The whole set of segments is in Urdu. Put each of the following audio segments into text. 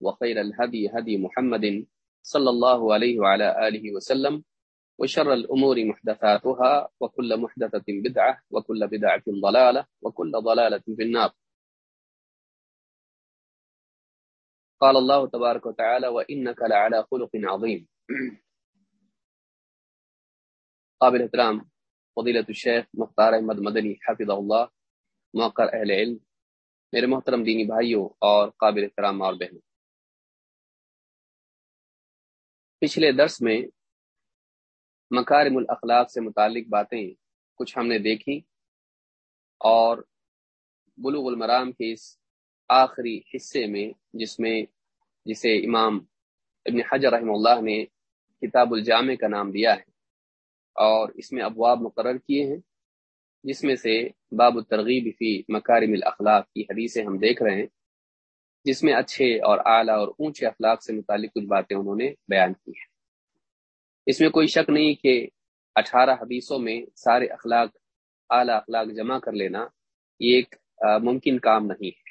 وخير الهدي هدي محمد صلى الله عليه وعلى اله وسلم وشر الأمور محدثاتها وكل محدثة بدعة وكل بدعة ضلالة وكل ضلالة في النار. قال الله تبارك وتعالى وإنك لعلى خلق عظيم. قابل احترام فضیلت الشیخ مختار احمد مدنی حافظ اللہ موقر اہل علم، میرے محترم دینی بھائیوں اور قابل احترام اور بہنوں پچھلے درس میں مکارم الاخلاق سے متعلق باتیں کچھ ہم نے دیکھی اور بلوغ المرام کے اس آخری حصے میں جس میں جسے امام ابن حجر رحمہ اللہ نے کتاب الجامع کا نام دیا ہے اور اس میں ابواب مقرر کیے ہیں، جس میں سے باب الترغیب فی مکارم الاخلاق کی حدیثیں ہم دیکھ رہے ہیں۔ جس میں اچھے اور اعلیٰ اور اونچے اخلاق سے متعلق کچھ باتیں انہوں نے بیان کی ہیں۔ اس میں کوئی شک نہیں کہ اٹھارہ حدیثوں میں سارے اخلاق، اعلیٰ اخلاق جمع کر لینا یہ ایک ممکن کام نہیں ہے۔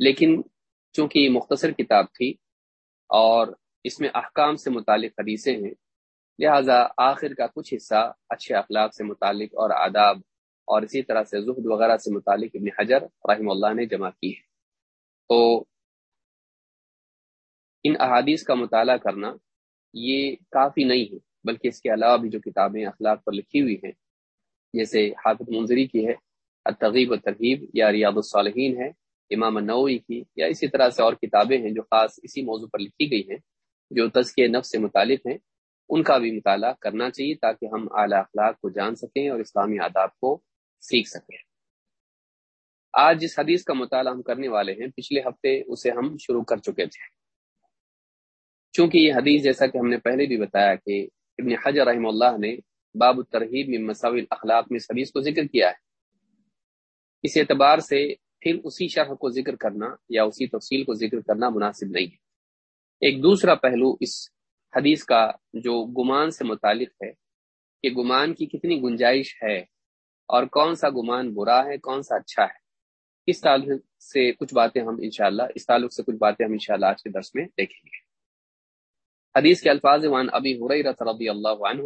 لیکن چونکہ یہ مختصر کتاب تھی اور اس میں احکام سے متعلق حدیثیں ہیں، لہذا آخر کا کچھ حصہ اچھے اخلاق سے متعلق اور آداب اور اسی طرح سے زہد وغیرہ سے متعلق ابن حجر رحم اللہ نے جمع کی ہے۔ تو ان احادیث کا مطالعہ کرنا یہ کافی نہیں ہے، بلکہ اس کے علاوہ بھی جو کتابیں اخلاق پر لکھی ہوئی ہیں، جیسے حافظ منظری کی ہے، التغیب و ترغیب یا ریاض الصالحین ہے، امام النوی کی یا اسی طرح سے اور کتابیں ہیں جو خاص اسی موضوع پر لکھی گئی ہیں، جو تزکیہ نفس سے متعلق ہیں، ان کا بھی مطالعہ کرنا چاہیے تاکہ ہم اعلیٰ اخلاق کو جان سکیں اور اسلامی آداب کو سیکھ سکیں۔ آج جس حدیث کا مطالعہ ہم کرنے والے ہیں، پچھلے ہفتے اسے ہم شروع کر چکے تھے۔ چونکہ یہ حدیث جیسا کہ ہم نے پہلے بھی بتایا کہ ابن حجر رحم اللہ نے باب الترحیب میں مساوی اخلاق میں اس حدیث کو ذکر کیا ہے۔ اس اعتبار سے پھر اسی شرح کو ذکر کرنا یا اسی تفصیل کو ذکر کرنا مناسب نہیں ہے۔ ایک دوسرا پہلو اس حدیث کا جو گمان سے متعلق ہے کہ گمان کی کتنی گنجائش ہے اور کون سا گمان برا ہے، کون سا اچھا ہے۔ اس تعلق سے کچھ باتیں ہم انشاءاللہ، اس تعلق سے کچھ باتیں ہم انشاءاللہ آج کے درس میں دیکھیں گے۔ حدیث کے الفاظ وان ابی حریرہ رضی اللہ عنہ،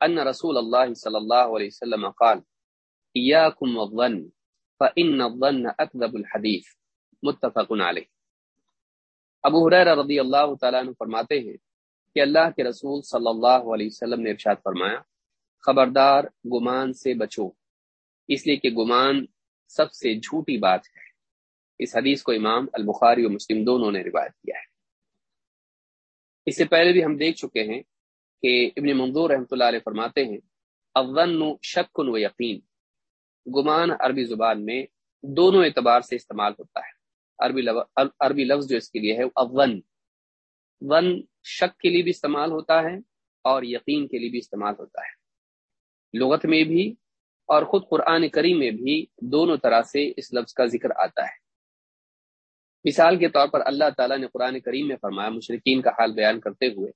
ان رسول اللہ صلی اللہ علیہ وسلم قال، ایاکم والظن، فإن الظن اکذب الحدیث. متفق علیہ۔ ابو حریرہ رضی اللہ تعالیٰ عنہ فرماتے ہیں کہ اللہ کے رسول صلی اللہ علیہ وسلم نے ارشاد فرمایا، خبردار، گمان سے بچو، اس لیے کہ گمان سب سے جھوٹی بات ہے۔ اس حدیث کو امام البخاری و مسلم دونوں نے روایت کیا ہے۔ اس سے پہلے بھی ہم دیکھ چکے ہیں کہ ابن منظور رحمۃ اللہ علیہ فرماتے ہیں اون شک و یقین۔ گمان عربی زبان میں دونوں اعتبار سے استعمال ہوتا ہے۔ عربی لفظ عربی لفظ جو اس کے لیے ہے اون ون شک کے لیے بھی استعمال ہوتا ہے اور یقین کے لیے بھی استعمال ہوتا ہے۔ لغت میں بھی اور خود قرآن کریم میں بھی دونوں طرح سے اس لفظ کا ذکر آتا ہے۔ مثال کے طور پر اللہ تعالیٰ نے قرآن کریم میں فرمایا مشرقین کا حال بیان کرتے ہوئے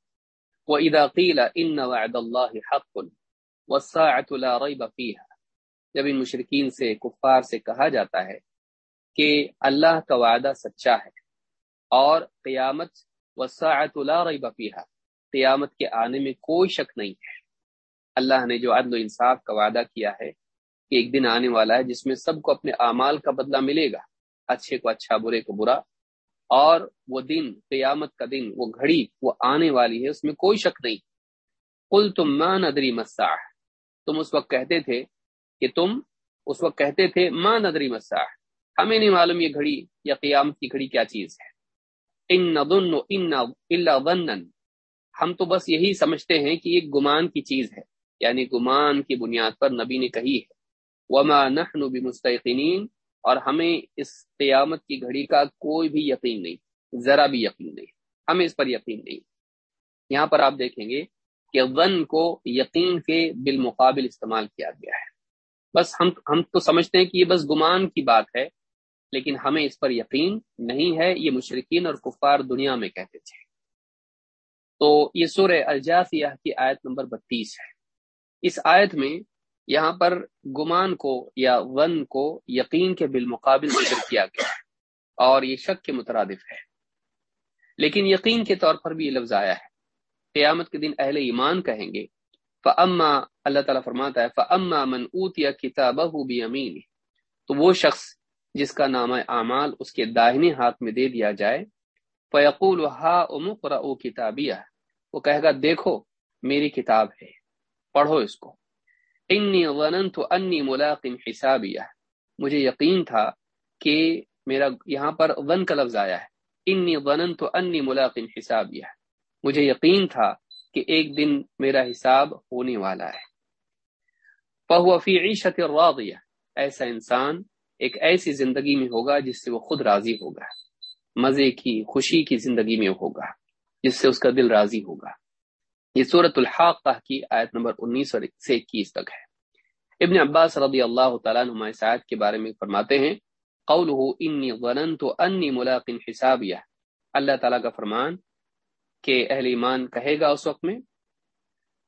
وہ اداقیل ان وعد اللہ حق لا جب ان مشرقین سے، کفار سے کہا جاتا ہے کہ اللہ کا وعدہ سچا ہے اور قیامت والساعت لا ریب فیہا قیامت کے آنے میں کوئی شک نہیں ہے۔ اللہ نے جو عدل و انصاف کا وعدہ کیا ہے کہ ایک دن آنے والا ہے جس میں سب کو اپنے اعمال کا بدلہ ملے گا، اچھے کو اچھا برے کو برا، اور وہ دن، قیامت کا دن، وہ گھڑی، وہ آنے والی ہے، اس میں کوئی شک نہیں۔ کل تم ماں ندری مساح۔ تم اس وقت کہتے تھے کہ تم اس وقت کہتے تھے ماں ندری مساح۔ ہمیں نہیں معلوم یہ گھڑی یا قیامت کی گھڑی کیا چیز ہے۔ ان ندن ان اللہ ہم تو بس یہی سمجھتے ہیں کہ یہ گمان کی چیز ہے۔ یعنی گمان کی بنیاد پر نبی نے کہی ہے۔ وما نحن بمستيقنين اور ہمیں اس قیامت کی گھڑی کا کوئی بھی یقین نہیں، ذرا بھی یقین نہیں، ہمیں اس پر یقین نہیں۔ یہاں پر آپ دیکھیں گے کہ ون کو یقین کے بالمقابل استعمال کیا گیا ہے۔ بس ہم ہم تو سمجھتے ہیں کہ یہ بس گمان کی بات ہے، لیکن ہمیں اس پر یقین نہیں ہے، یہ مشرقین اور کفار دنیا میں کہتے تھے۔ تو یہ سورہ الجافیہ کی آیت نمبر بتیس ہے۔ اس آیت میں یہاں پر گمان کو یا ون کو یقین کے بالمقابل ذکر کیا گیا اور یہ شک کے مترادف ہے۔ لیکن یقین کے طور پر بھی یہ لفظ آیا ہے۔ قیامت کے دن اہل ایمان کہیں گے فعما اللہ تعالیٰ فرماتا ہے فعما من اوتیا کتاب امین تو وہ شخص جس کا نام اعمال اس کے داہنے ہاتھ میں دے دیا جائے فیقول ہا امقرا او کتابیہ وہ کہے گا، دیکھو، میری کتاب ہے۔ پڑھو اس کو۔ انی ظننت انی ملاقم حسابیہ مجھے یقین تھا کہ میرا یہاں پر ون کا لفظ آیا ہے۔ انی ظننت انی ملاقم حسابیہ مجھے یقین تھا کہ ایک دن میرا حساب ہونے والا ہے۔ فہو فی عیشت راضیہ ایسا انسان ایک ایسی زندگی میں ہوگا جس سے وہ خود راضی ہوگا۔ مزے کی، خوشی کی زندگی میں ہوگا، جس سے اس کا دل راضی ہوگا۔ یہ صورت الحاق کی آیت نمبر انیس سے اکیس تک ہے۔ ابن عباس رضی اللہ تعالیٰ نما آیت کے بارے میں فرماتے ہیں انی ظننت انی ملاقن حسابیہ۔ اللہ تعالیٰ کا فرمان کہ اہل ایمان کہے گا اس وقت میں،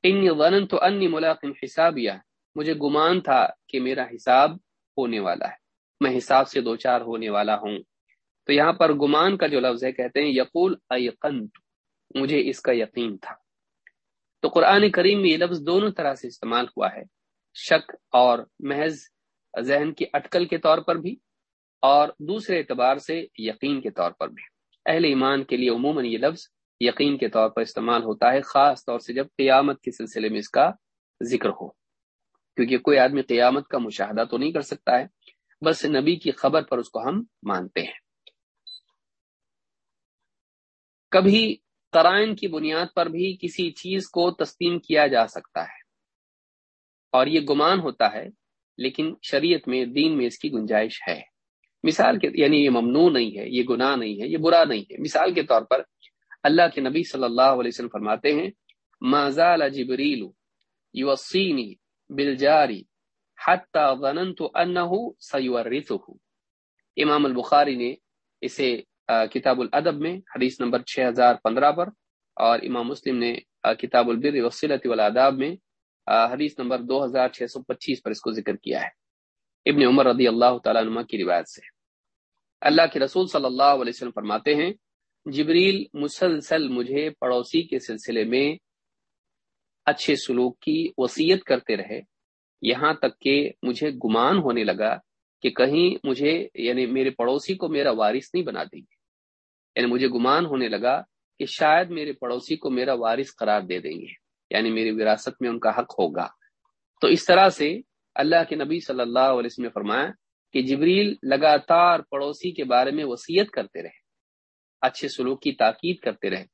انی ظننت انی ملاقن حسابیہ۔ مجھے گمان تھا کہ میرا حساب ہونے والا ہے۔ میں حساب سے دو چار ہونے والا ہوں۔ تو یہاں پر گمان کا جو لفظ ہے، کہتے ہیں، یقول ایقنت۔ مجھے اس کا یقین تھا۔ تو قرآن کریم میں یہ لفظ دونوں طرح سے استعمال ہوا ہے۔ شک اور محض ذہن کی اٹکل کے طور پر بھی اور دوسرے اعتبار سے یقین کے طور پر بھی۔ اہل ایمان کے لیے عموماً یہ لفظ یقین کے طور پر استعمال ہوتا ہے، خاص طور سے جب قیامت کے سلسلے میں اس کا ذکر ہو۔ کیونکہ کوئی آدمی قیامت کا مشاہدہ تو نہیں کر سکتا ہے، بس نبی کی خبر پر اس کو ہم مانتے ہیں۔ کبھی قرائن کی بنیاد پر بھی کسی چیز کو تسلیم کیا جا سکتا ہے۔ اور یہ گمان ہوتا ہے، لیکن شریعت میں، دین میں اس کی گنجائش ہے۔ مثال کے یعنی یہ ممنوع نہیں ہے، یہ گناہ نہیں ہے، یہ برا نہیں ہے۔ مثال کے طور پر اللہ کے نبی صلی اللہ علیہ وسلم فرماتے ہیں مازال جبریل یوسینی بالجاری حتی ظننت انه سیورثه امام البخاری نے اسے کتاب الادب میں، حدیث نمبر 6015 پر، اور امام مسلم نے کتاب البر وسیلت والاداب میں حدیث نمبر 2625 پر اس کو ذکر کیا ہے۔ ابن عمر رضی اللہ تعالیٰ عنہ کی روایت سے۔ اللہ کے رسول صلی اللہ علیہ وسلم فرماتے ہیں، جبریل مسلسل مجھے پڑوسی کے سلسلے میں اچھے سلوک کی وصیت کرتے رہے، یہاں تک کہ مجھے گمان ہونے لگا کہ کہیں مجھے یعنی میرے پڑوسی کو میرا وارث نہیں بنا دیں گے۔ یعنی مجھے گمان ہونے لگا کہ شاید میرے پڑوسی کو میرا وارث قرار دے دیں گے۔ یعنی میری وراثت میں ان کا حق ہوگا۔ تو اس طرح سے اللہ کے نبی صلی اللہ علیہ وسلم نے فرمایا کہ جبریل لگاتار پڑوسی کے بارے میں وصیت کرتے رہے، اچھے سلوک کی تاکید کرتے رہے،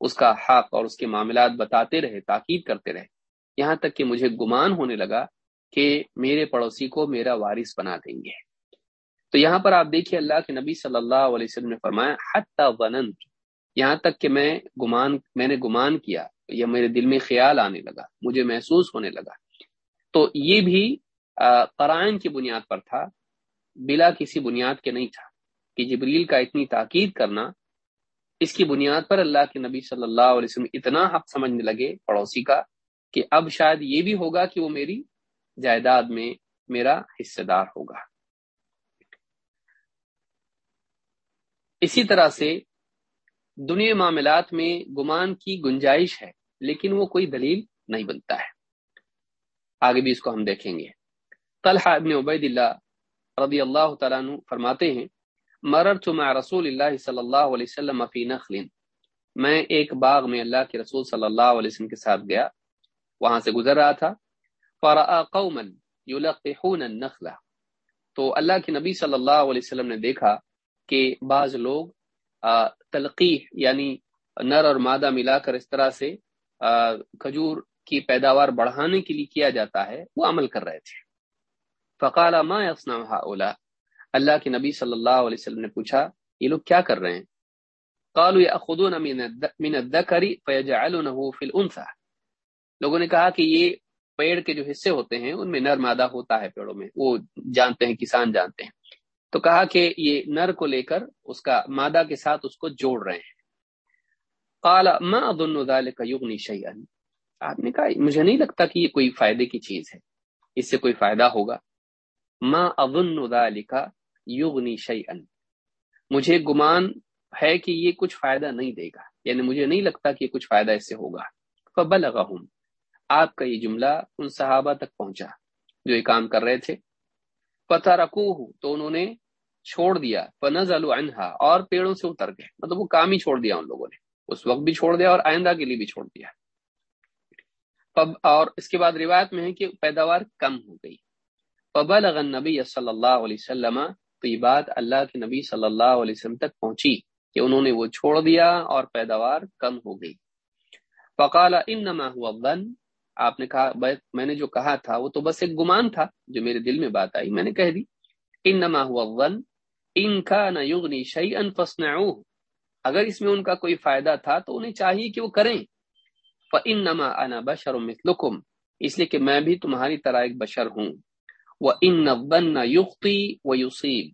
اس کا حق اور اس کے معاملات بتاتے رہے، تاکید کرتے رہے۔ یہاں تک کہ مجھے گمان ہونے لگا کہ میرے پڑوسی کو میرا وارث بنا دیں گے۔ تو یہاں پر آپ دیکھیے اللہ کے نبی صلی اللہ علیہ وسلم نے فرمایا، حتی وننت یہاں تک کہ میں گمان، میں نے گمان کیا یا میرے دل میں خیال آنے لگا، مجھے محسوس ہونے لگا۔ تو یہ بھی قرائن کی بنیاد پر تھا، بلا کسی بنیاد کے نہیں تھا کہ جبریل کا اتنی تاکید کرنا۔ اس کی بنیاد پر اللہ کے نبی صلی اللہ علیہ وسلم اتنا حق سمجھنے لگے پڑوسی کا کہ اب شاید یہ بھی ہوگا کہ وہ میری جائیداد میں میرا حصے دار ہوگا۔ اسی طرح سے دنیا معاملات میں گمان کی گنجائش ہے، لیکن وہ کوئی دلیل نہیں بنتا ہے۔ آگے بھی اس کو ہم دیکھیں گے۔ طلحہ ابن عبید اللہ رضی اللہ تعالیٰ عنہ فرماتے ہیں، مررت مع رسول اللہ صلی اللہ علیہ وسلم فی نخل۔ میں ایک باغ میں اللہ کے رسول صلی اللہ علیہ وسلم کے ساتھ گیا، وہاں سے گزر رہا تھا۔ فرآ قوما یلقحون النخلہ تو اللہ کے نبی صلی اللہ علیہ وسلم نے دیکھا کہ بعض لوگ تلقیح یعنی نر اور مادہ ملا کر اس طرح سے کھجور کی پیداوار بڑھانے کے لیے کیا جاتا ہے، وہ عمل کر رہے تھے۔ فقال ما يصنع هؤلاء؟ اللہ کے نبی صلی اللہ علیہ وسلم نے پوچھا، یہ لوگ کیا کر رہے ہیں؟ قالوا ياخذون من الذكر فيجعلونه في الانثى۔ لوگوں نے کہا کہ یہ پیڑ کے جو حصے ہوتے ہیں، ان میں نر مادہ ہوتا ہے پیڑوں میں۔ وہ جانتے ہیں، کسان جانتے ہیں۔ تو کہا کہ یہ نر کو لے کر اس کا مادہ کے ساتھ اس کو جوڑ رہے ہیں۔ قال، ما اظن ذلك يغني شيئا آپ نے کہا، مجھے نہیں لگتا کہ یہ کوئی فائدے کی چیز ہے۔ اس سے کوئی فائدہ ہوگا۔ ما اظن ذلك يغني شيئا مجھے گمان ہے کہ یہ کچھ فائدہ نہیں دے گا۔ یعنی مجھے نہیں لگتا کہ یہ کچھ فائدہ اس سے ہوگا۔ فبلغهم آپ کا یہ جملہ ان صحابہ تک پہنچا جو یہ کام کر رہے تھے۔ پتہ رکھو تو انہوں نے چھوڑ دیا۔ فنز عنہا اور پیڑوں سے اتر گئے۔ مطلب وہ کام ہی چھوڑ دیا ان لوگوں نے۔ اس وقت بھی چھوڑ دیا اور آئندہ کے لیے بھی چھوڑ دیا۔ اور اس کے بعد روایت میں ہے کہ پیداوار کم ہو گئی۔ پبل نبی صلی اللہ علیہ وسلم، تو یہ بات اللہ کے نبی صلی اللہ علیہ وسلم تک پہنچی کہ انہوں نے وہ چھوڑ دیا اور پیداوار کم ہو گئی۔ فقال انما هو الظن آپ نے کہا میں نے جو کہا تھا، وہ تو بس ایک گمان تھا جو میرے دل میں بات آئی۔ میں نے کہہ دی، انما هو الظن، ان كان يغني شيئا فاصنعوه۔ اگر اس میں ان کا کوئی فائدہ تھا تو انہیں چاہیے کہ وہ کریں۔ فانما انا بشر مثلكم۔ اس لیے کہ میں بھی تمہاری طرح ایک بشر ہوں۔ وان الظن يخطي ويصيب۔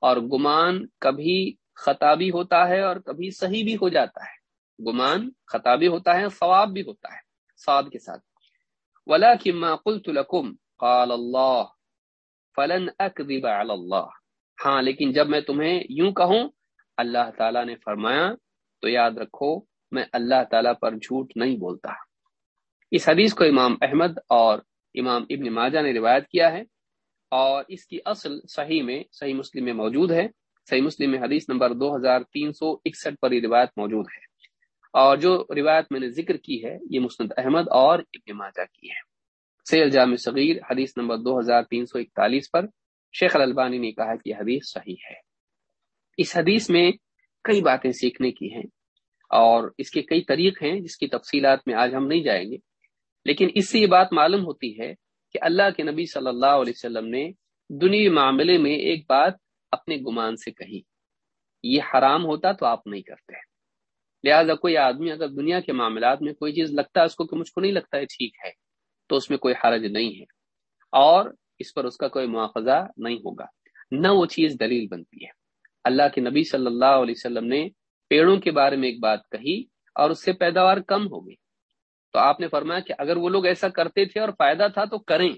اور گمان کبھی خطا بھی ہوتا ہے اور کبھی صحیح بھی ہو جاتا ہے۔ گمان خطا بھی ہوتا ہے، ثواب بھی ہوتا ہے۔ سعد کے ساتھ۔ ولكن ما قلت لكم قال الله فلن اكذب على الله ہاں لیکن جب میں تمہیں یوں کہوں، اللہ تعالی نے فرمایا، تو یاد رکھو، میں اللہ تعالی پر جھوٹ نہیں بولتا۔ اس حدیث کو امام احمد اور امام ابن ماجہ نے روایت کیا ہے اور اس کی اصل صحیح میں، صحیح مسلم میں موجود ہے۔ صحیح مسلم میں حدیث نمبر دو ہزار تین سو اکسٹھ پر یہ روایت موجود ہے۔ اور جو روایت میں نے ذکر کی ہے، یہ مسند احمد اور ابن ماجہ کی ہے۔ سیل جامع صغیر حدیث نمبر دو ہزار تین سو اکتالیس پر شیخ الالبانی نے کہا کہ یہ حدیث صحیح ہے۔ اس حدیث میں کئی باتیں سیکھنے کی ہیں اور اس کے کئی طریق ہیں جس کی تفصیلات میں آج ہم نہیں جائیں گے۔ لیکن اس سے یہ بات معلوم ہوتی ہے کہ اللہ کے نبی صلی اللہ علیہ وسلم نے دنیا معاملے میں ایک بات اپنے گمان سے کہی، یہ حرام ہوتا تو آپ نہیں کرتے۔ لہٰذا کوئی آدمی اگر دنیا کے معاملات میں کوئی چیز لگتا ہے اس کو کہ مجھ کو نہیں لگتا ہے، ٹھیک ہے، تو اس میں کوئی حرج نہیں ہے۔ اور اس پر اس کا کوئی مواخذہ نہیں ہوگا۔ نہ وہ چیز دلیل بنتی ہے۔ اللہ کے نبی صلی اللہ علیہ وسلم نے پیڑوں کے بارے میں ایک بات کہی اور اس سے پیداوار کم ہو گئی۔ تو آپ نے فرمایا کہ اگر وہ لوگ ایسا کرتے تھے اور فائدہ تھا تو کریں۔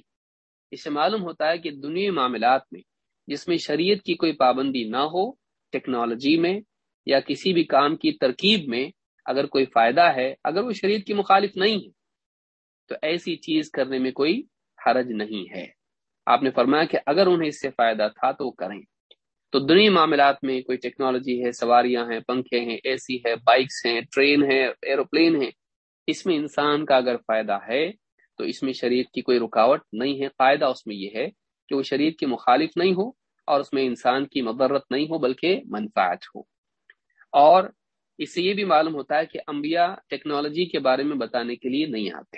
اس سے معلوم ہوتا ہے کہ دنیا معاملات میں جس میں شریعت کی کوئی پابندی نہ ہو، ٹیکنالوجی میں یا کسی بھی کام کی ترکیب میں اگر کوئی فائدہ ہے، اگر وہ شریعت کی مخالف نہیں ہے، تو ایسی چیز کرنے میں کوئی حرج نہیں ہے۔ آپ نے فرمایا کہ اگر انہیں اس سے فائدہ تھا تو وہ کریں۔ تو دنیا معاملات میں کوئی ٹیکنالوجی ہے، سواریاں ہیں، پنکھے ہیں، اے سی ہے، بائکس ہیں، ٹرین ہے ایروپلین ہے اس میں انسان کا اگر فائدہ ہے، تو اس میں شریعت کی کوئی رکاوٹ نہیں ہے۔ فائدہ اس میں یہ ہے کہ وہ شریعت کی مخالف نہیں ہو اور اس میں انسان کی مدرت نہیں ہو، بلکہ منفاعت ہو۔ اور اس سے یہ بھی معلوم ہوتا ہے کہ انبیاء ٹیکنالوجی کے بارے میں بتانے کے لیے نہیں آتے۔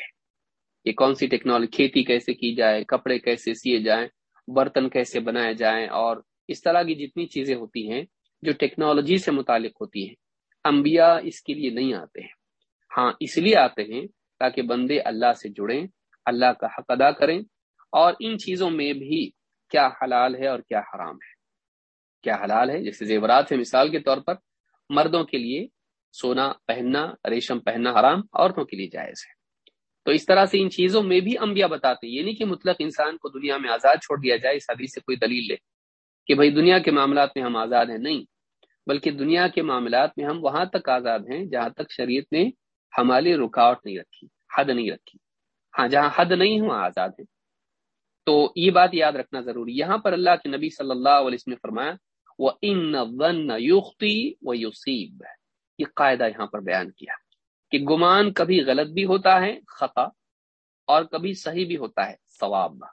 کہ کون سی ٹیکنالوجی، کھیتی کیسے کی جائے، کپڑے کیسے سیے جائیں، برتن کیسے بنائے جائیں، اور اس طرح کی جتنی چیزیں ہوتی ہیں جو ٹیکنالوجی سے متعلق ہوتی ہیں، انبیاء اس کے لیے نہیں آتے ہیں۔ ہاں اس لیے آتے ہیں تاکہ بندے اللہ سے جڑیں، اللہ کا حق ادا کریں، اور ان چیزوں میں بھی کیا حلال ہے اور کیا حرام ہے۔ کیا حلال ہے؟ جیسے زیورات ہے مثال کے طور پر مردوں کے لیے سونا پہننا، ریشم پہننا حرام، عورتوں کے لیے جائز ہے۔ تو اس طرح سے ان چیزوں میں بھی انبیاء بتاتے یہ نہیں کہ مطلق انسان کو دنیا میں آزاد چھوڑ دیا جائے، اس حدیث سے کوئی دلیل لے کہ بھائی دنیا کے معاملات میں ہم آزاد ہیں۔ نہیں، بلکہ دنیا کے معاملات میں ہم وہاں تک آزاد ہیں جہاں تک شریعت نے ہمارے رکاوٹ نہیں رکھی، حد نہیں رکھی۔ ہاں جہاں حد نہیں ہوں آزاد ہیں۔ تو یہ بات یاد رکھنا ضروری یہاں پر اللہ کے نبی صلی اللہ علیہ وسلم نے فرمایا وہ ان یوختی و یوسیب یہ قاعدہ یہاں پر بیان کیا کہ گمان کبھی غلط بھی ہوتا ہے، خطا، اور کبھی صحیح بھی ہوتا ہے، ثواب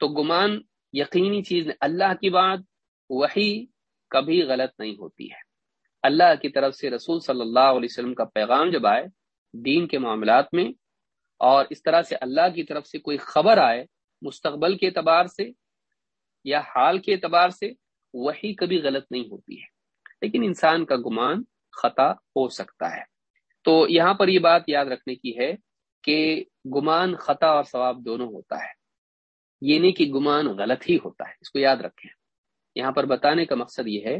تو گمان یقینی چیز اللہ کی بات وہی کبھی غلط نہیں ہوتی ہے۔ اللہ کی طرف سے رسول صلی اللہ علیہ وسلم کا پیغام جب آئے دین کے معاملات میں، اور اس طرح سے اللہ کی طرف سے کوئی خبر آئے مستقبل کے اعتبار سے یا حال کے اعتبار سے وہی کبھی غلط نہیں ہوتی ہے۔ لیکن انسان کا گمان خطا ہو سکتا ہے۔ تو یہاں پر یہ بات یاد رکھنے کی ہے کہ گمان خطا اور ثواب دونوں ہوتا ہے۔ یہ نہیں کہ گمان غلط ہی ہوتا ہے، اس کو یاد رکھیں۔ یہاں پر بتانے کا مقصد یہ ہے،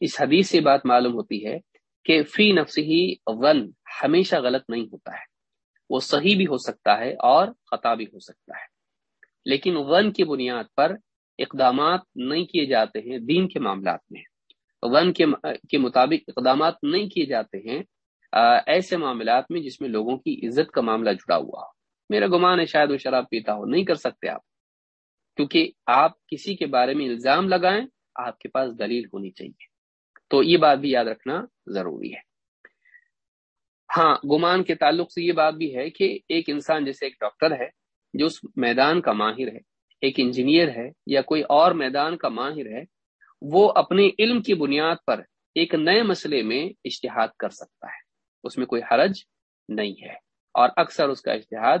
اس حدیث سے بات معلوم ہوتی ہے کہ فی نفس ہی غن ہمیشہ غلط نہیں ہوتا ہے۔ وہ صحیح بھی ہو سکتا ہے اور خطا بھی ہو سکتا ہے۔ لیکن غن کی بنیاد پر اقدامات نہیں کیے جاتے ہیں دین کے معاملات میں۔ غن کے مطابق اقدامات نہیں کیے جاتے ہیں ایسے معاملات میں جس میں لوگوں کی عزت کا معاملہ جڑا ہوا ہو۔ میرا گمان ہے شاید وہ شراب پیتا ہو، نہیں کر سکتے آپ۔ کیونکہ آپ کسی کے بارے میں الزام لگائیں، آپ کے پاس دلیل ہونی چاہیے۔ تو یہ بات بھی یاد رکھنا ضروری ہے۔ ہاں گمان کے تعلق سے یہ بات بھی ہے کہ ایک انسان جیسے ایک ڈاکٹر ہے جو اس میدان کا ماہر ہے۔ ایک انجینئر ہے یا کوئی اور میدان کا ماہر ہے، وہ اپنے علم کی بنیاد پر ایک نئے مسئلے میں اشتہاد کر سکتا ہے۔ اس میں کوئی حرج نہیں ہے۔ اور اکثر اس کا اشتہاد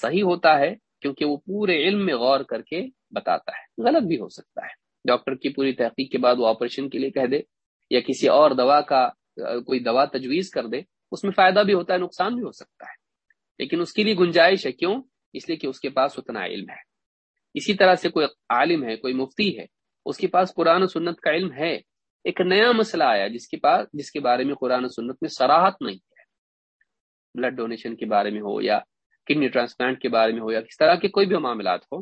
صحیح ہوتا ہے کیونکہ وہ پورے علم میں غور کر کے بتاتا ہے۔ غلط بھی ہو سکتا ہے۔ ڈاکٹر کی پوری تحقیق کے بعد وہ آپریشن کے لیے کہہ دے یا کسی اور دوا کا، کوئی دوا تجویز کر دے، اس میں فائدہ بھی ہوتا ہے، نقصان بھی ہو سکتا ہے۔ لیکن اس کے لیے گنجائش ہے۔ کیوں؟ اس لیے کہ اس کے پاس اتنا علم ہے۔ اسی طرح سے کوئی عالم ہے، کوئی مفتی ہے، اس کے پاس قرآن و سنت کا علم ہے۔ ایک نیا مسئلہ آیا جس کے پاس، جس کے بارے میں قرآن و سنت میں سراہت نہیں ہے۔ بلڈ ڈونیشن کے بارے میں ہو یا کڈنی ٹرانسپلانٹ کے بارے میں ہو یا کس طرح کے کوئی بھی معاملات ہو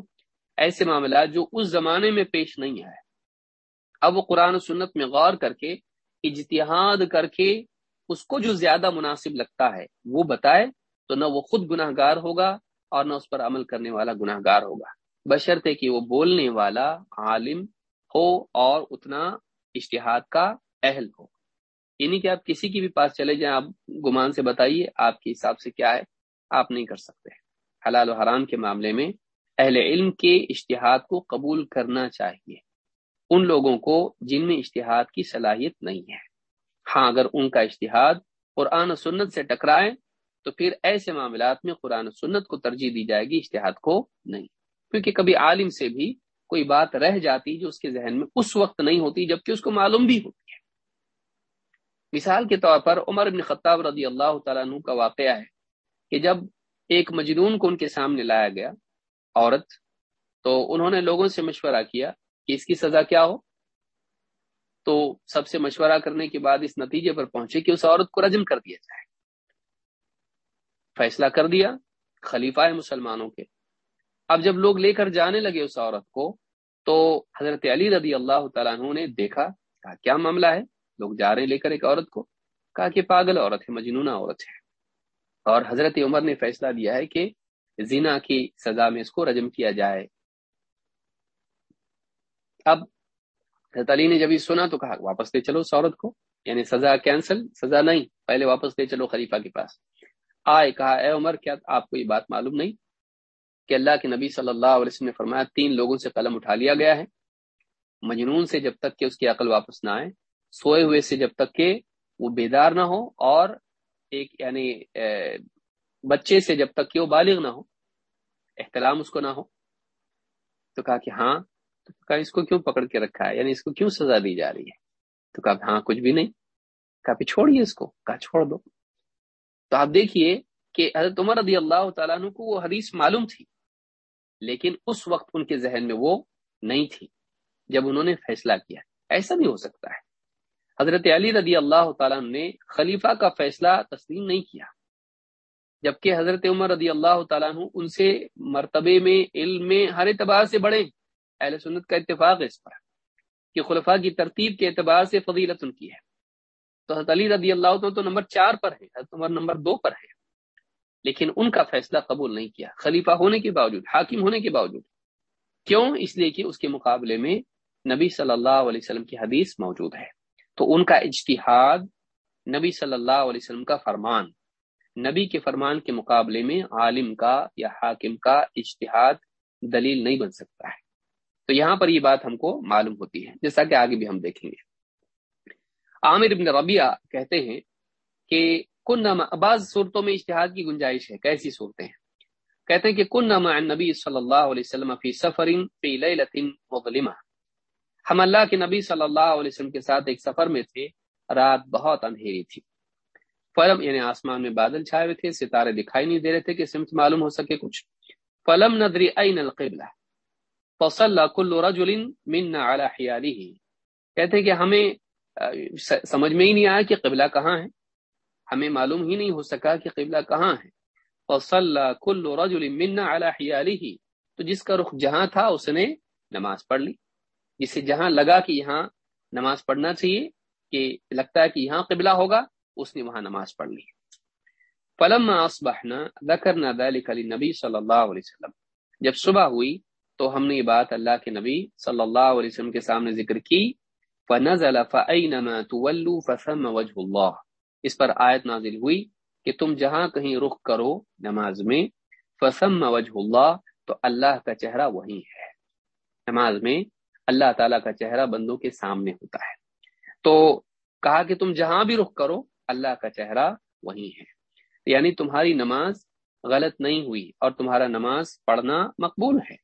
ایسے معاملات جو اس زمانے میں پیش نہیں آئے۔ اب وہ قرآن و سنت میں غور کر کے، اجتہاد کر کے اس کو جو زیادہ مناسب لگتا ہے، وہ بتائے تو نہ وہ خود گناہ گار ہوگا اور نہ اس پر عمل کرنے والا گناہ گار ہوگا۔ بشرطے کہ وہ بولنے والا عالم ہو اور اتنا اشتہاد کا اہل ہو۔ یعنی کہ آپ کسی کی بھی پاس چلے جائیں، آپ گمان سے بتائیے آپ کے حساب سے کیا ہے، آپ نہیں کر سکتے۔ حلال و حرام کے معاملے میں اہل علم کے اشتہاد کو قبول کرنا چاہیے۔ ان لوگوں کو جن میں اشتہاد کی صلاحیت نہیں ہے۔ ہاں اگر ان کا اشتہاد قرآن و سنت سے ٹکرائے تو پھر ایسے معاملات میں قرآن و سنت کو ترجیح دی جائے گی، اشتہاد کو نہیں۔ کیونکہ کبھی عالم سے بھی کوئی بات رہ جاتی جو اس کے ذہن میں اس وقت نہیں ہوتی، جبکہ اس کو معلوم بھی ہوتی ہے۔ مثال کے طور پر عمر بن خطاب رضی اللہ تعالیٰ عنہ کا واقعہ ہے کہ جب ایک مجنون کو ان کے سامنے لایا گیا، عورت، تو انہوں نے لوگوں سے مشورہ کیا کہ اس کی سزا کیا ہو۔ تو سب سے مشورہ کرنے کے بعد اس نتیجے پر پہنچے کہ اس عورت کو رجم کر دیا جائے۔ فیصلہ کر دیا خلیفہ ہے مسلمانوں کے۔ اب جب لوگ لے کر جانے لگے اس عورت کو، تو حضرت علی رضی اللہ تعالیٰ عنہ نے دیکھا، کہا، کیا معاملہ ہے؟ لوگ جا رہے لے کر ایک عورت کو۔ کہا کہ پاگل عورت ہے، مجنونہ عورت ہے۔ اور حضرت عمر نے فیصلہ دیا ہے کہ زینا کی سزا میں اس کو رجم کیا جائے۔ اب حضرت علی نے جب یہ سنا تو کہا، واپس لے چلو اس عورت کو۔ یعنی سزا کینسل، سزا نہیں، پہلے واپس لے چلو خلیفہ کے پاس۔ آئے، کہا، اے عمر، کیا آپ کو یہ بات معلوم نہیں؟ کہ اللہ کے نبی صلی اللہ علیہ وسلم نے فرمایا، تین لوگوں سے قلم اٹھا لیا گیا ہے۔ مجنون سے جب تک کہ اس کی عقل واپس نہ آئے، سوئے ہوئے سے جب تک کہ وہ بیدار نہ ہو اور ایک یعنی بچے سے جب تک کہ وہ بالغ نہ ہو، احترام اس کو نہ ہو، تو کہا کہ ہاں تو کہا اس کو کیوں پکڑ کے رکھا ہے؟ یعنی اس کو کیوں سزا دی جا رہی ہے؟ تو کہا ہاں کچھ بھی نہیں۔ کہا پھر چھوڑیے اس کو۔ کہا چھوڑ دو۔ تو آپ دیکھیے کہ حضرت عمر رضی اللہ تعالیٰ عنہ کو وہ حدیث معلوم تھی۔ لیکن اس وقت ان کے ذہن میں وہ نہیں تھی جب انہوں نے فیصلہ کیا ایسا بھی ہو سکتا ہے۔ حضرت علی رضی اللہ تعالیٰ نے خلیفہ کا فیصلہ تسلیم نہیں کیا، جبکہ حضرت عمر رضی اللہ تعالیٰ عنہ ان سے مرتبے میں، علم میں ہر اعتبار سے بڑے۔ اہل سنت کا اتفاق ہے اس پر کہ خلفاء کی ترتیب کے اعتبار سے فضیلت ان کی ہے۔ تو حضرت علی رضی اللہ عنہ تو نمبر چار پر ہے حضرت عمر نمبر دو پر ہے لیکن ان کا فیصلہ قبول نہیں کیا۔ خلیفہ ہونے کے باوجود، حاکم ہونے کے باوجود۔ کیوں؟ اس لیے کہ اس کے مقابلے میں نبی صلی اللہ علیہ وسلم کی حدیث موجود ہے۔ تو ان کا اجتہاد نبی صلی اللہ علیہ وسلم کا فرمان، نبی کے فرمان کے مقابلے میں عالم کا یا حاکم کا اجتہاد دلیل نہیں بن سکتا ہے۔ تو یہاں پر یہ بات ہم کو معلوم ہوتی ہے، جیسا کہ آگے بھی ہم دیکھیں گے۔ عامر ابن ربیہ کہتے ہیں کہ کن بعض صورتوں میں اشتہاد کی گنجائش ہے، کیسی صورتیں ہیں؟ کہتے ہیں کہ کن نما نبی صلی اللہ علیہ وسلم فی سفر فی لیلۃ مظلمہ۔ ہم اللہ کے نبی صلی اللہ علیہ وسلم کے ساتھ ایک سفر میں تھے، رات بہت اندھیری تھی۔ فلم یعنی آسمان میں بادل چھائے ہوئے تھے، ستارے دکھائی نہیں دے رہے تھے کہ سمت معلوم ہو سکے کچھ۔ فلم ندری این القبلہ۔ فصل کل رجل منا على حیاله کہتے ہیں کہ ہمیں سمجھ میں ہی نہیں آیا کہ قبلہ کہاں ہے۔ ہمیں معلوم ہی نہیں ہو سکا کہ قبلہ کہاں ہے۔ فصل کل رجل منا على حیاله تو جس کا رخ جہاں تھا، اس نے نماز پڑھ لی۔ جسے جہاں لگا کہ یہاں نماز پڑھنا چاہیے، کہ لگتا ہے کہ یہاں قبلہ ہوگا، اس نے وہاں نماز پڑھ لی۔ فلم اصبحنا ذکرنا ذلك للنبي صلی اللہ علیہ وسلم۔ جب صبح ہوئی، تو ہم نے یہ بات اللہ کے نبی صلی اللہ علیہ وسلم کے سامنے ذکر کی۔ فنزل فاینما تولوا فثم وجه الله اس پر آیت نازل ہوئی کہ تم جہاں کہیں رخ کرو نماز میں، فثم وجه الله، تو اللہ کا چہرہ وہی ہے۔ نماز میں اللہ تعالیٰ کا چہرہ بندوں کے سامنے ہوتا ہے۔ تو کہا کہ تم جہاں بھی رخ کرو، اللہ کا چہرہ وہی ہے۔ یعنی تمہاری نماز غلط نہیں ہوئی اور تمہارا نماز پڑھنا مقبول ہے۔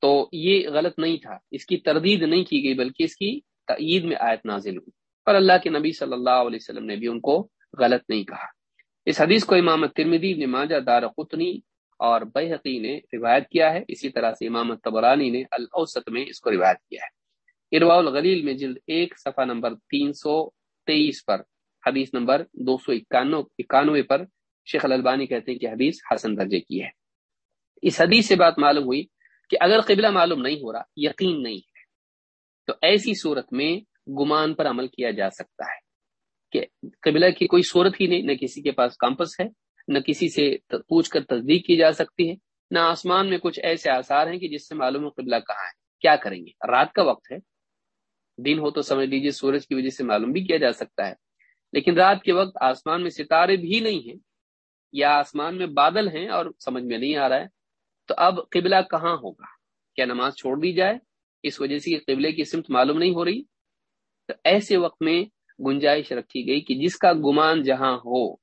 تو یہ غلط نہیں تھا۔ اس کی تردید نہیں کی گئی، بلکہ اس کی تعید میں آیت نازل ہوئی۔ پر اللہ کے نبی صلی اللہ علیہ وسلم نے بھی ان کو غلط نہیں کہا۔ اس حدیث کو امام ترمیدی نے ماجہ، دار قطنی اور بحقی نے روایت کیا ہے۔ اسی طرح سے امام تبرانی نے الاوسط میں اس کو روایت کیا ہے۔ اروا الغلیل میں جلد ایک، صفحہ نمبر تین سو تیئیس پر، حدیث نمبر دو سو اکانوے پر شیخ الالبانی کہتے ہیں کہ حدیث حسن درجے کی ہے۔ اس حدیث سے بات معلوم ہوئی کہ اگر قبلہ معلوم نہیں ہو رہا، یقین نہیں ہے۔ تو ایسی صورت میں گمان پر عمل کیا جا سکتا ہے کہ قبلہ کی کوئی صورت ہی نہیں، نہ کسی کے پاس کمپس ہے، نہ کسی سے پوچھ کر تصدیق کی جا سکتی ہے۔ نہ آسمان میں کچھ ایسے آثار ہیں کہ جس سے معلوم ہو قبلہ کہاں ہے، کیا کریں گے۔ رات کا وقت ہے، دن ہو تو سمجھ لیجیے سورج کی وجہ سے معلوم بھی کیا جا سکتا ہے۔ لیکن رات کے وقت آسمان میں ستارے بھی نہیں ہیں، یا آسمان میں بادل ہیں اور سمجھ میں نہیں آ رہا ہے، تو اب قبلہ کہاں ہوگا؟ کیا نماز چھوڑ دی جائے؟ اس وجہ سے قبلے کی سمت معلوم نہیں ہو رہی۔ تو ایسے وقت میں گنجائش رکھی گئی کہ جس کا گمان جہاں ہو،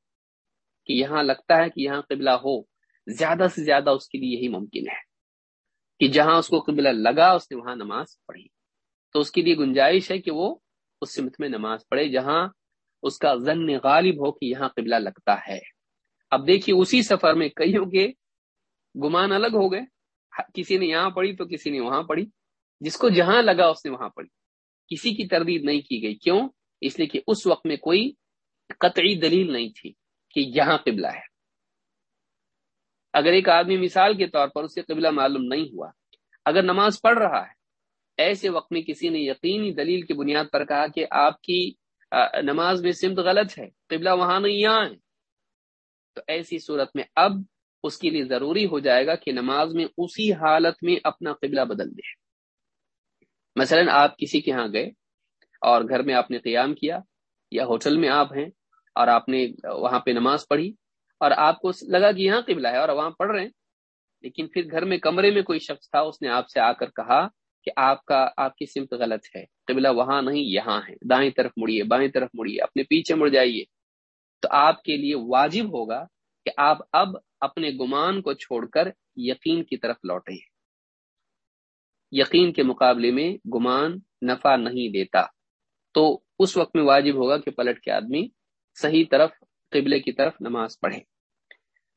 کہ یہاں لگتا ہے کہ یہاں قبلہ ہو، زیادہ سے زیادہ اس کے لیے یہی ممکن ہے۔ کہ جہاں اس کو قبلہ لگا، اس نے وہاں نماز پڑھی۔ تو اس کے لیے گنجائش ہے کہ وہ اس سمت میں نماز پڑھے، جہاں اس کا ضن غالب ہو کہ یہاں قبلہ لگتا ہے۔ اب دیکھیے، اسی سفر میں کئیوں کے گمان الگ ہو گئے۔ کسی نے یہاں پڑھی تو کسی نے وہاں پڑھی۔ جس کو جہاں لگا، اس نے وہاں پڑھی۔ کسی کی تردید نہیں کی گئی۔ کیوں؟ اس لیے کہ اس وقت میں کوئی قطعی دلیل نہیں تھی کہ یہاں قبلہ ہے۔ اگر ایک آدمی مثال کے طور پر اسے قبلہ معلوم نہیں ہوا، اگر نماز پڑھ رہا ہے، ایسے وقت میں کسی نے یقینی دلیل کی بنیاد پر کہا کہ آپ کی نماز میں سمت غلط ہے، قبلہ وہاں نہیں، یہاں ہے۔ تو ایسی صورت میں اب اس کے لیے ضروری ہو جائے گا کہ نماز میں اسی حالت میں اپنا قبلہ بدل دے۔ مثلا آپ کسی کے ہاں گئے اور گھر میں آپ نے قیام کیا یا ہوٹل میں آپ ہیں اور آپ نے وہاں پہ نماز پڑھی اور آپ کو لگا کہ یہاں قبلہ ہے اور وہاں پڑھ رہے ہیں، لیکن پھر گھر میں کمرے میں کوئی شخص تھا، اس نے آپ سے آ کر کہا کہ آپ کا، آپ کی سمت غلط ہے، قبلہ وہاں نہیں، یہاں ہے، دائیں طرف مڑیے، بائیں طرف مڑیے، اپنے پیچھے مڑ جائیے۔ تو آپ کے لیے واجب ہوگا کہ آپ اب اپنے گمان کو چھوڑ کر یقین کی طرف لوٹے یقین کے مقابلے میں گمان نفع نہیں دیتا۔ تو اس وقت میں واجب ہوگا کہ پلٹ کے آدمی صحیح طرف، قبلے کی طرف نماز پڑھے۔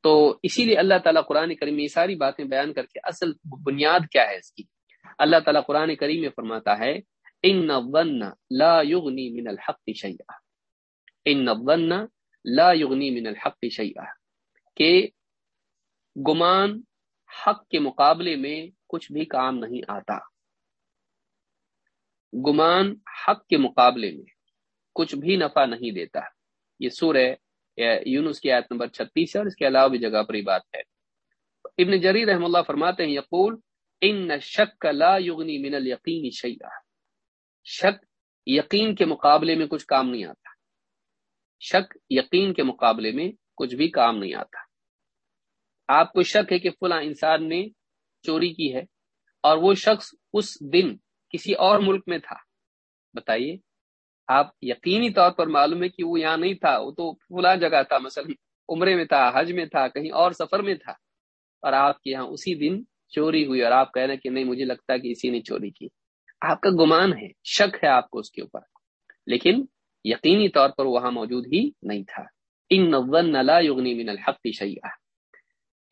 تو اسی لیے اللہ تعالیٰ قرآن کریم یہ ساری باتیں بیان کر کے اصل بنیاد کیا ہے اس کی۔ اللہ تعالیٰ قرآن کریم میں فرماتا ہے، ان لا یغنی من الحق شیئا ان لا یغنی من الحق شیئا۔ کہ گمان حق کے مقابلے میں کچھ بھی کام نہیں آتا۔ گمان حق کے مقابلے میں کچھ بھی نفع نہیں دیتا۔ یہ سور ہے یونس کی آیت نمبر چھتیس ہے اور اس کے علاوہ بھی جگہ پر ہی بات ہے۔ ابن جری رحم اللہ فرماتے ہیں، یقول، ان شک لا یغنی من الیقین شیئا شک یقین کے مقابلے میں کچھ کام نہیں آتا۔ شک یقین کے مقابلے میں کچھ بھی کام نہیں آتا۔ آپ کو شک ہے کہ فلاں انسان نے چوری کی ہے اور وہ شخص اس دن کسی اور ملک میں تھا۔ بتائیے، آپ یقینی طور پر معلوم ہے کہ وہ یہاں نہیں تھا، وہ تو فلاں جگہ تھا، مثلا عمرے میں تھا، حج میں تھا، کہیں اور سفر میں تھا۔ اور آپ کے یہاں اسی دن چوری ہوئی اور آپ کہہ رہے ہیں کہ نہیں، مجھے لگتا ہے کہ اسی نے چوری کی۔ آپ کا گمان ہے، شک ہے آپ کو اس کے اوپر۔ لیکن یقینی طور پر وہاں موجود ہی نہیں تھا۔ ان لا یغنی من الحق شیئا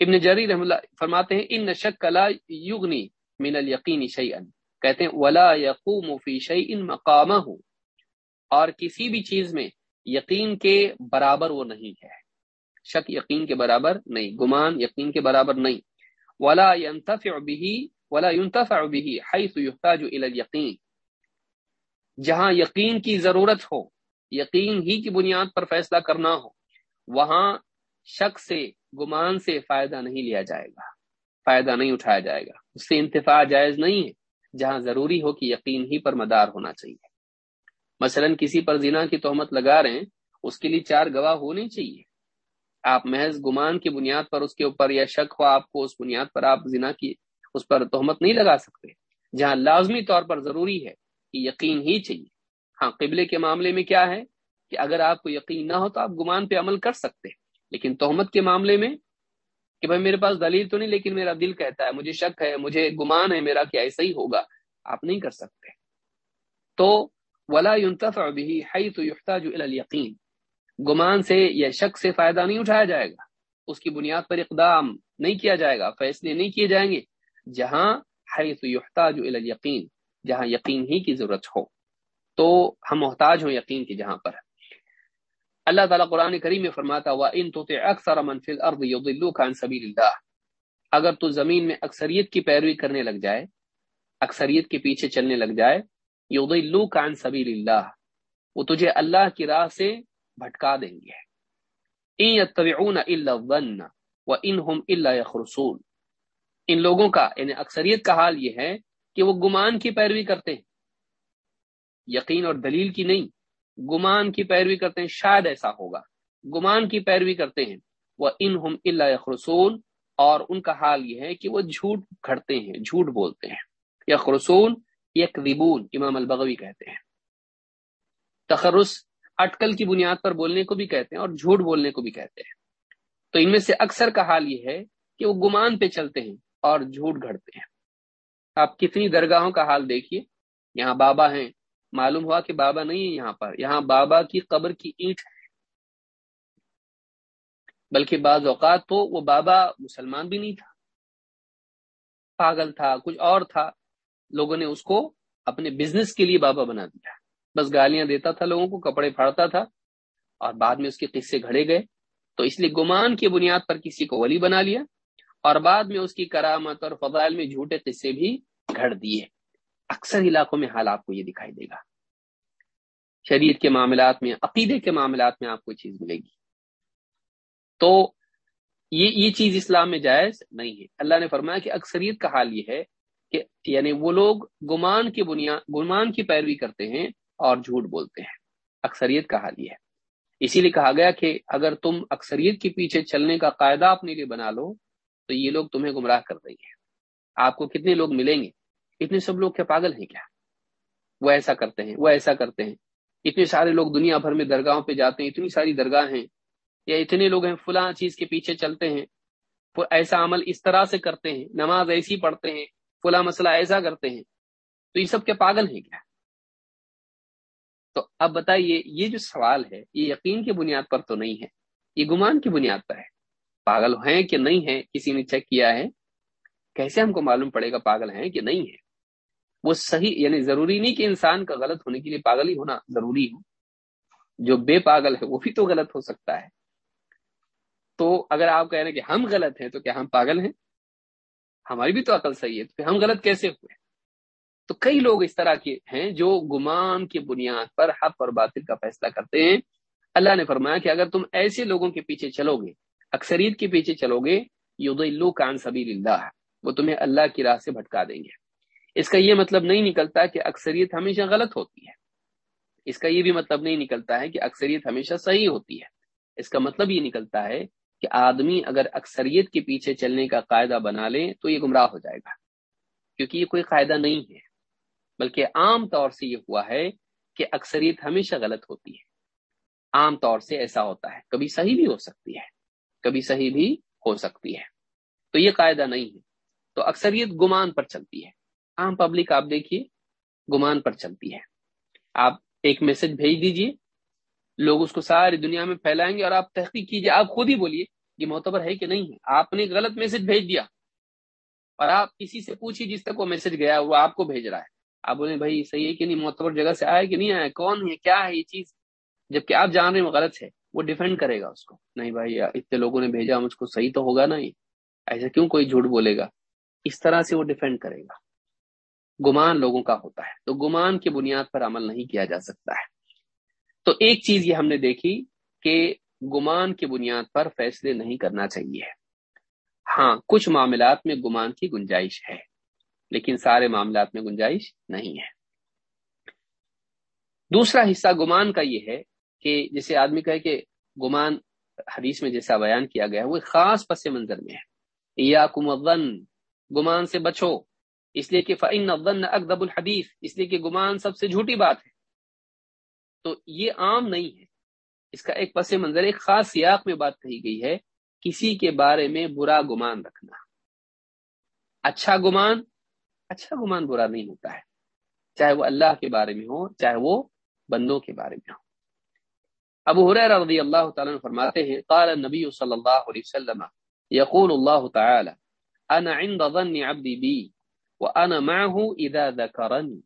ابن جری رحم اللہ فرماتے ہیں، ان شک لا یغنی من الیقین شیئا. کہتے ہیں، ولا یقوم فی شیء مقامہ اور کسی بھی چیز میں یقین کے برابر وہ نہیں ہے۔ شک یقین کے برابر نہیں، گمان یقین کے برابر نہیں۔ ولا ينتفع به ولا ينتفع به حيث يحتاج الى اليقين جہاں یقین کی ضرورت ہو، یقین ہی کی بنیاد پر فیصلہ کرنا ہو، وہاں شک سے گمان سے فائدہ نہیں لیا جائے گا، فائدہ نہیں اٹھایا جائے گا۔ اس سے انتفاع جائز نہیں ہے، جہاں ضروری ہو کہ یقین ہی پر مدار ہونا چاہیے۔ مثلا کسی پر زنا کی تہمت لگا رہے ہیں، اس کے لیے چار گواہ ہونے چاہیے۔ آپ محض گمان کی بنیاد پر اس کے اوپر یا شک ہو آپ کو اس بنیاد پر آپ زنا کی، اس پر تہمت نہیں لگا سکتے۔ جہاں لازمی طور پر ضروری ہے کہ یقین ہی چاہیے۔ ہاں قبلے کے معاملے میں کیا ہے کہ اگر آپ کو یقین نہ ہو تو آپ گمان پہ عمل کر سکتے لیکن تہمت کے معاملے میں کہ بھائی میرے پاس دلیل تو نہیں، لیکن میرا دل کہتا ہے، مجھے شک ہے، مجھے گمان ہے میرا کہ ایسا ہی ہوگا، آپ نہیں کر سکتے۔ تو ولا ينتفع به حيث يحتاج الى اليقين۔ گمان سے یا شک سے فائدہ نہیں اٹھایا جائے گا، اس کی بنیاد پر اقدام نہیں کیا جائے گا، فیصلے نہیں کیے جائیں گے، جہاں حیث یحتاج الى الیقین جہاں یقین ہی کی ضرورت ہو۔ تو ہم محتاج ہوں یقین کی جہاں پر۔ اللہ تعالیٰ قرآن کریم میں فرماتا ہوا ان تو اکثر من فی الارض یضلوک عن سبیل اللہ اگر تو زمین میں اکثریت کی پیروی کرنے لگ جائے، اکثریت کے پیچھے چلنے لگ جائے یضلوک عن سبیل اللہ وہ تجھے اللہ کی راہ سے بھٹکا دیں گے۔ ان یتبعون الا الظن وانهم الا يخرصون۔ ان لوگوں کا یعنی اکثریت کا حال یہ ہے کہ وہ گمان کی پیروی کرتے ہیں۔ یقین اور دلیل کی نہیں گمان کی پیروی کرتے ہیں، شاید ایسا ہوگا۔ گمان کی پیروی کرتے ہیں۔ وہ ان ہم اللہ خرسون اور ان کا حال یہ ہے کہ وہ جھوٹ کھڑتے ہیں، جھوٹ بولتے ہیں۔ یا خرسون امام البغوی کہتے ہیں۔ تخرس، اٹکل کی بنیاد پر بولنے کو بھی کہتے ہیں اور جھوٹ بولنے کو بھی کہتے ہیں۔ تو ان میں سے اکثر کا حال یہ ہے کہ وہ گمان پہ چلتے ہیں اور جھوٹ گھڑتے ہیں۔ آپ کتنی درگاہوں کا حال دیکھیے۔ یہاں بابا ہیں معلوم ہوا کہ بابا نہیں ہے یہاں پر۔ یہاں بابا کی قبر کی اینٹ ہے۔ بلکہ بعض اوقات تو وہ بابا مسلمان بھی نہیں تھا۔ پاگل تھا، کچھ اور تھا۔ لوگوں نے اس کو اپنے بزنس کے لیے بابا بنا دیا۔ بس گالیاں دیتا تھا، لوگوں کو کپڑے پھاڑتا تھا۔ اور بعد میں اس کے قصے گھڑے گئے۔ تو اس لیے گمان کی بنیاد پر کسی کو ولی بنا لیا۔ اور بعد میں اس کی کرامت اور فضائل میں جھوٹے قصے بھی گھڑ دیے۔ اکثر علاقوں میں حال آپ کو یہ دکھائی دے گا۔ شریعت کے معاملات میں، عقیدے کے معاملات میں آپ کو چیز ملے گی۔ تو یہ یہ چیز اسلام میں جائز نہیں ہے۔ اللہ نے فرمایا کہ اکثریت کا حال یہ ہے کہ یعنی وہ لوگ گمان کی بنیاد گمان کی پیروی کرتے ہیں اور جھوٹ بولتے ہیں۔ اکثریت کا حال یہ ہے۔ اسی لیے کہا گیا کہ اگر تم اکثریت کے پیچھے چلنے کا قاعدہ اپنے لیے بنا لو، تو یہ لوگ تمہیں گمراہ کر دیں گے آپ کو کتنے لوگ ملیں گے؟ اتنے سب لوگ کیا پاگل ہیں کیا؟ وہ ایسا کرتے ہیں، وہ ایسا کرتے ہیں۔ اتنے سارے لوگ دنیا بھر میں درگاہوں پہ جاتے ہیں، اتنی ساری درگاہ ہیں۔ یا اتنے لوگ ہیں، فلاں چیز کے پیچھے چلتے ہیں۔ ایسا عمل اس طرح سے کرتے ہیں، نماز ایسی پڑھتے ہیں، فلاں مسئلہ ایسا کرتے ہیں۔ تو یہ سب کے پاگل ہیں کیا؟ تو اب بتائیے، یہ جو سوال ہے، یہ یقین کی بنیاد پر تو نہیں ہے، یہ گمان کی بنیاد پر ہے۔ پاگل ہیں کہ نہیں ہے کسی نے چیک کیا ہے؟ کیسے ہم کو معلوم پڑے گا پاگل ہیں کہ نہیں ہے وہ صحیح یعنی ضروری نہیں کہ انسان کا غلط ہونے کے لیے پاگل ہی ہونا ضروری ہو۔ جو بے پاگل ہے، وہ بھی تو غلط ہو سکتا ہے۔ تو اگر آپ کہہ رہے ہیں کہ ہم غلط ہیں، تو کیا ہم پاگل ہیں؟ ہماری بھی تو عقل صحیح ہے، تو ہم غلط کیسے ہوئے؟ تو کئی لوگ اس طرح کے ہیں جو گمان کی بنیاد پر حق اور باطل کا فیصلہ کرتے ہیں۔ اللہ نے فرمایا کہ اگر تم ایسے لوگوں کے پیچھے چلو گے اکثریت کے پیچھے چلو گے یو کان سبیل اللہ، وہ تمہیں اللہ کی راہ سے بھٹکا دیں گے۔ اس کا یہ مطلب نہیں نکلتا کہ اکثریت ہمیشہ غلط ہوتی ہے۔ اس کا یہ بھی مطلب نہیں نکلتا ہے کہ اکثریت ہمیشہ صحیح ہوتی ہے۔ اس کا مطلب یہ نکلتا ہے کہ آدمی اگر اکثریت کے پیچھے چلنے کا قاعدہ بنا لے تو یہ گمراہ ہو جائے گا۔ کیونکہ یہ کوئی قاعدہ نہیں ہے۔ بلکہ عام طور سے یہ ہوا ہے کہ اکثریت ہمیشہ غلط ہوتی ہے۔ عام طور سے ایسا ہوتا ہے۔ کبھی صحیح بھی ہو سکتی ہے۔ کبھی صحیح بھی ہو سکتی ہے۔ تو یہ قاعدہ نہیں ہے۔ تو اکثریت گمان پر چلتی ہے۔ عام پبلک آپ دیکھیے، گمان پر چلتی ہے۔ آپ ایک میسج بھیج دیجیے، لوگ اس کو ساری دنیا میں پھیلائیں گے اور آپ تحقیق کیجیے آپ خود ہی بولیے یہ معتبر ہے کہ نہیں ہے۔ آپ نے غلط میسج بھیج دیا اور آپ کسی سے پوچھیے جس تک وہ میسج گیا، وہ آپ کو بھیج رہا ہے۔ آپ بولے بھائی صحیح ہے کہ نہیں؟ معتبر جگہ سے آیا کہ نہیں آیا کون ہے؟ کیا ہے یہ چیز؟ جبکہ آپ جان رہے ہیں غلط ہے، وہ ڈیفینڈ کرے گا اس کو۔ نہیں بھائی، اتنے لوگوں نے بھیجا، مجھ کو صحیح تو ہوگا نہیں ایسا کیوں کوئی جھوٹ بولے گا؟ اس طرح سے وہ ڈیفینڈ کرے گا۔ گمان لوگوں کا ہوتا ہے۔ تو گمان کی بنیاد پر عمل نہیں کیا جا سکتا ہے۔ تو ایک چیز یہ ہم نے دیکھی کہ گمان کی بنیاد پر فیصلے نہیں کرنا چاہیے۔ ہاں کچھ معاملات میں گمان کی گنجائش ہے، لیکن سارے معاملات میں گنجائش نہیں ہے۔ دوسرا حصہ گمان کا یہ ہے کہ جسے آدمی کہے کہ گمان حدیث میں جیسا بیان کیا گیا ہے، وہ خاص پس منظر میں ہے۔ یا کم گمان سے بچو۔ اس لیے کہ فعن اقدب الحدیث اس لیے کہ گمان سب سے جھوٹی بات ہے۔ تو یہ عام نہیں ہے۔ اس کا ایک پس منظر، ایک خاص سیاق میں بات کہی گئی ہے، کسی کے بارے میں برا گمان رکھنا۔ اچھا گمان اچھا گمان برا نہیں ہوتا ہے۔ چاہے وہ اللہ کے بارے میں ہو، چاہے وہ بندوں کے بارے میں ہو۔ ابو حریر رضی اللہ تعالیٰ فرماتے ہیں، قال النبی صلی اللہ علیہ وسلم، یقول اللہ تعالی، انا عند ظن عبدی بی۔ وانا معه اذا ذکرنی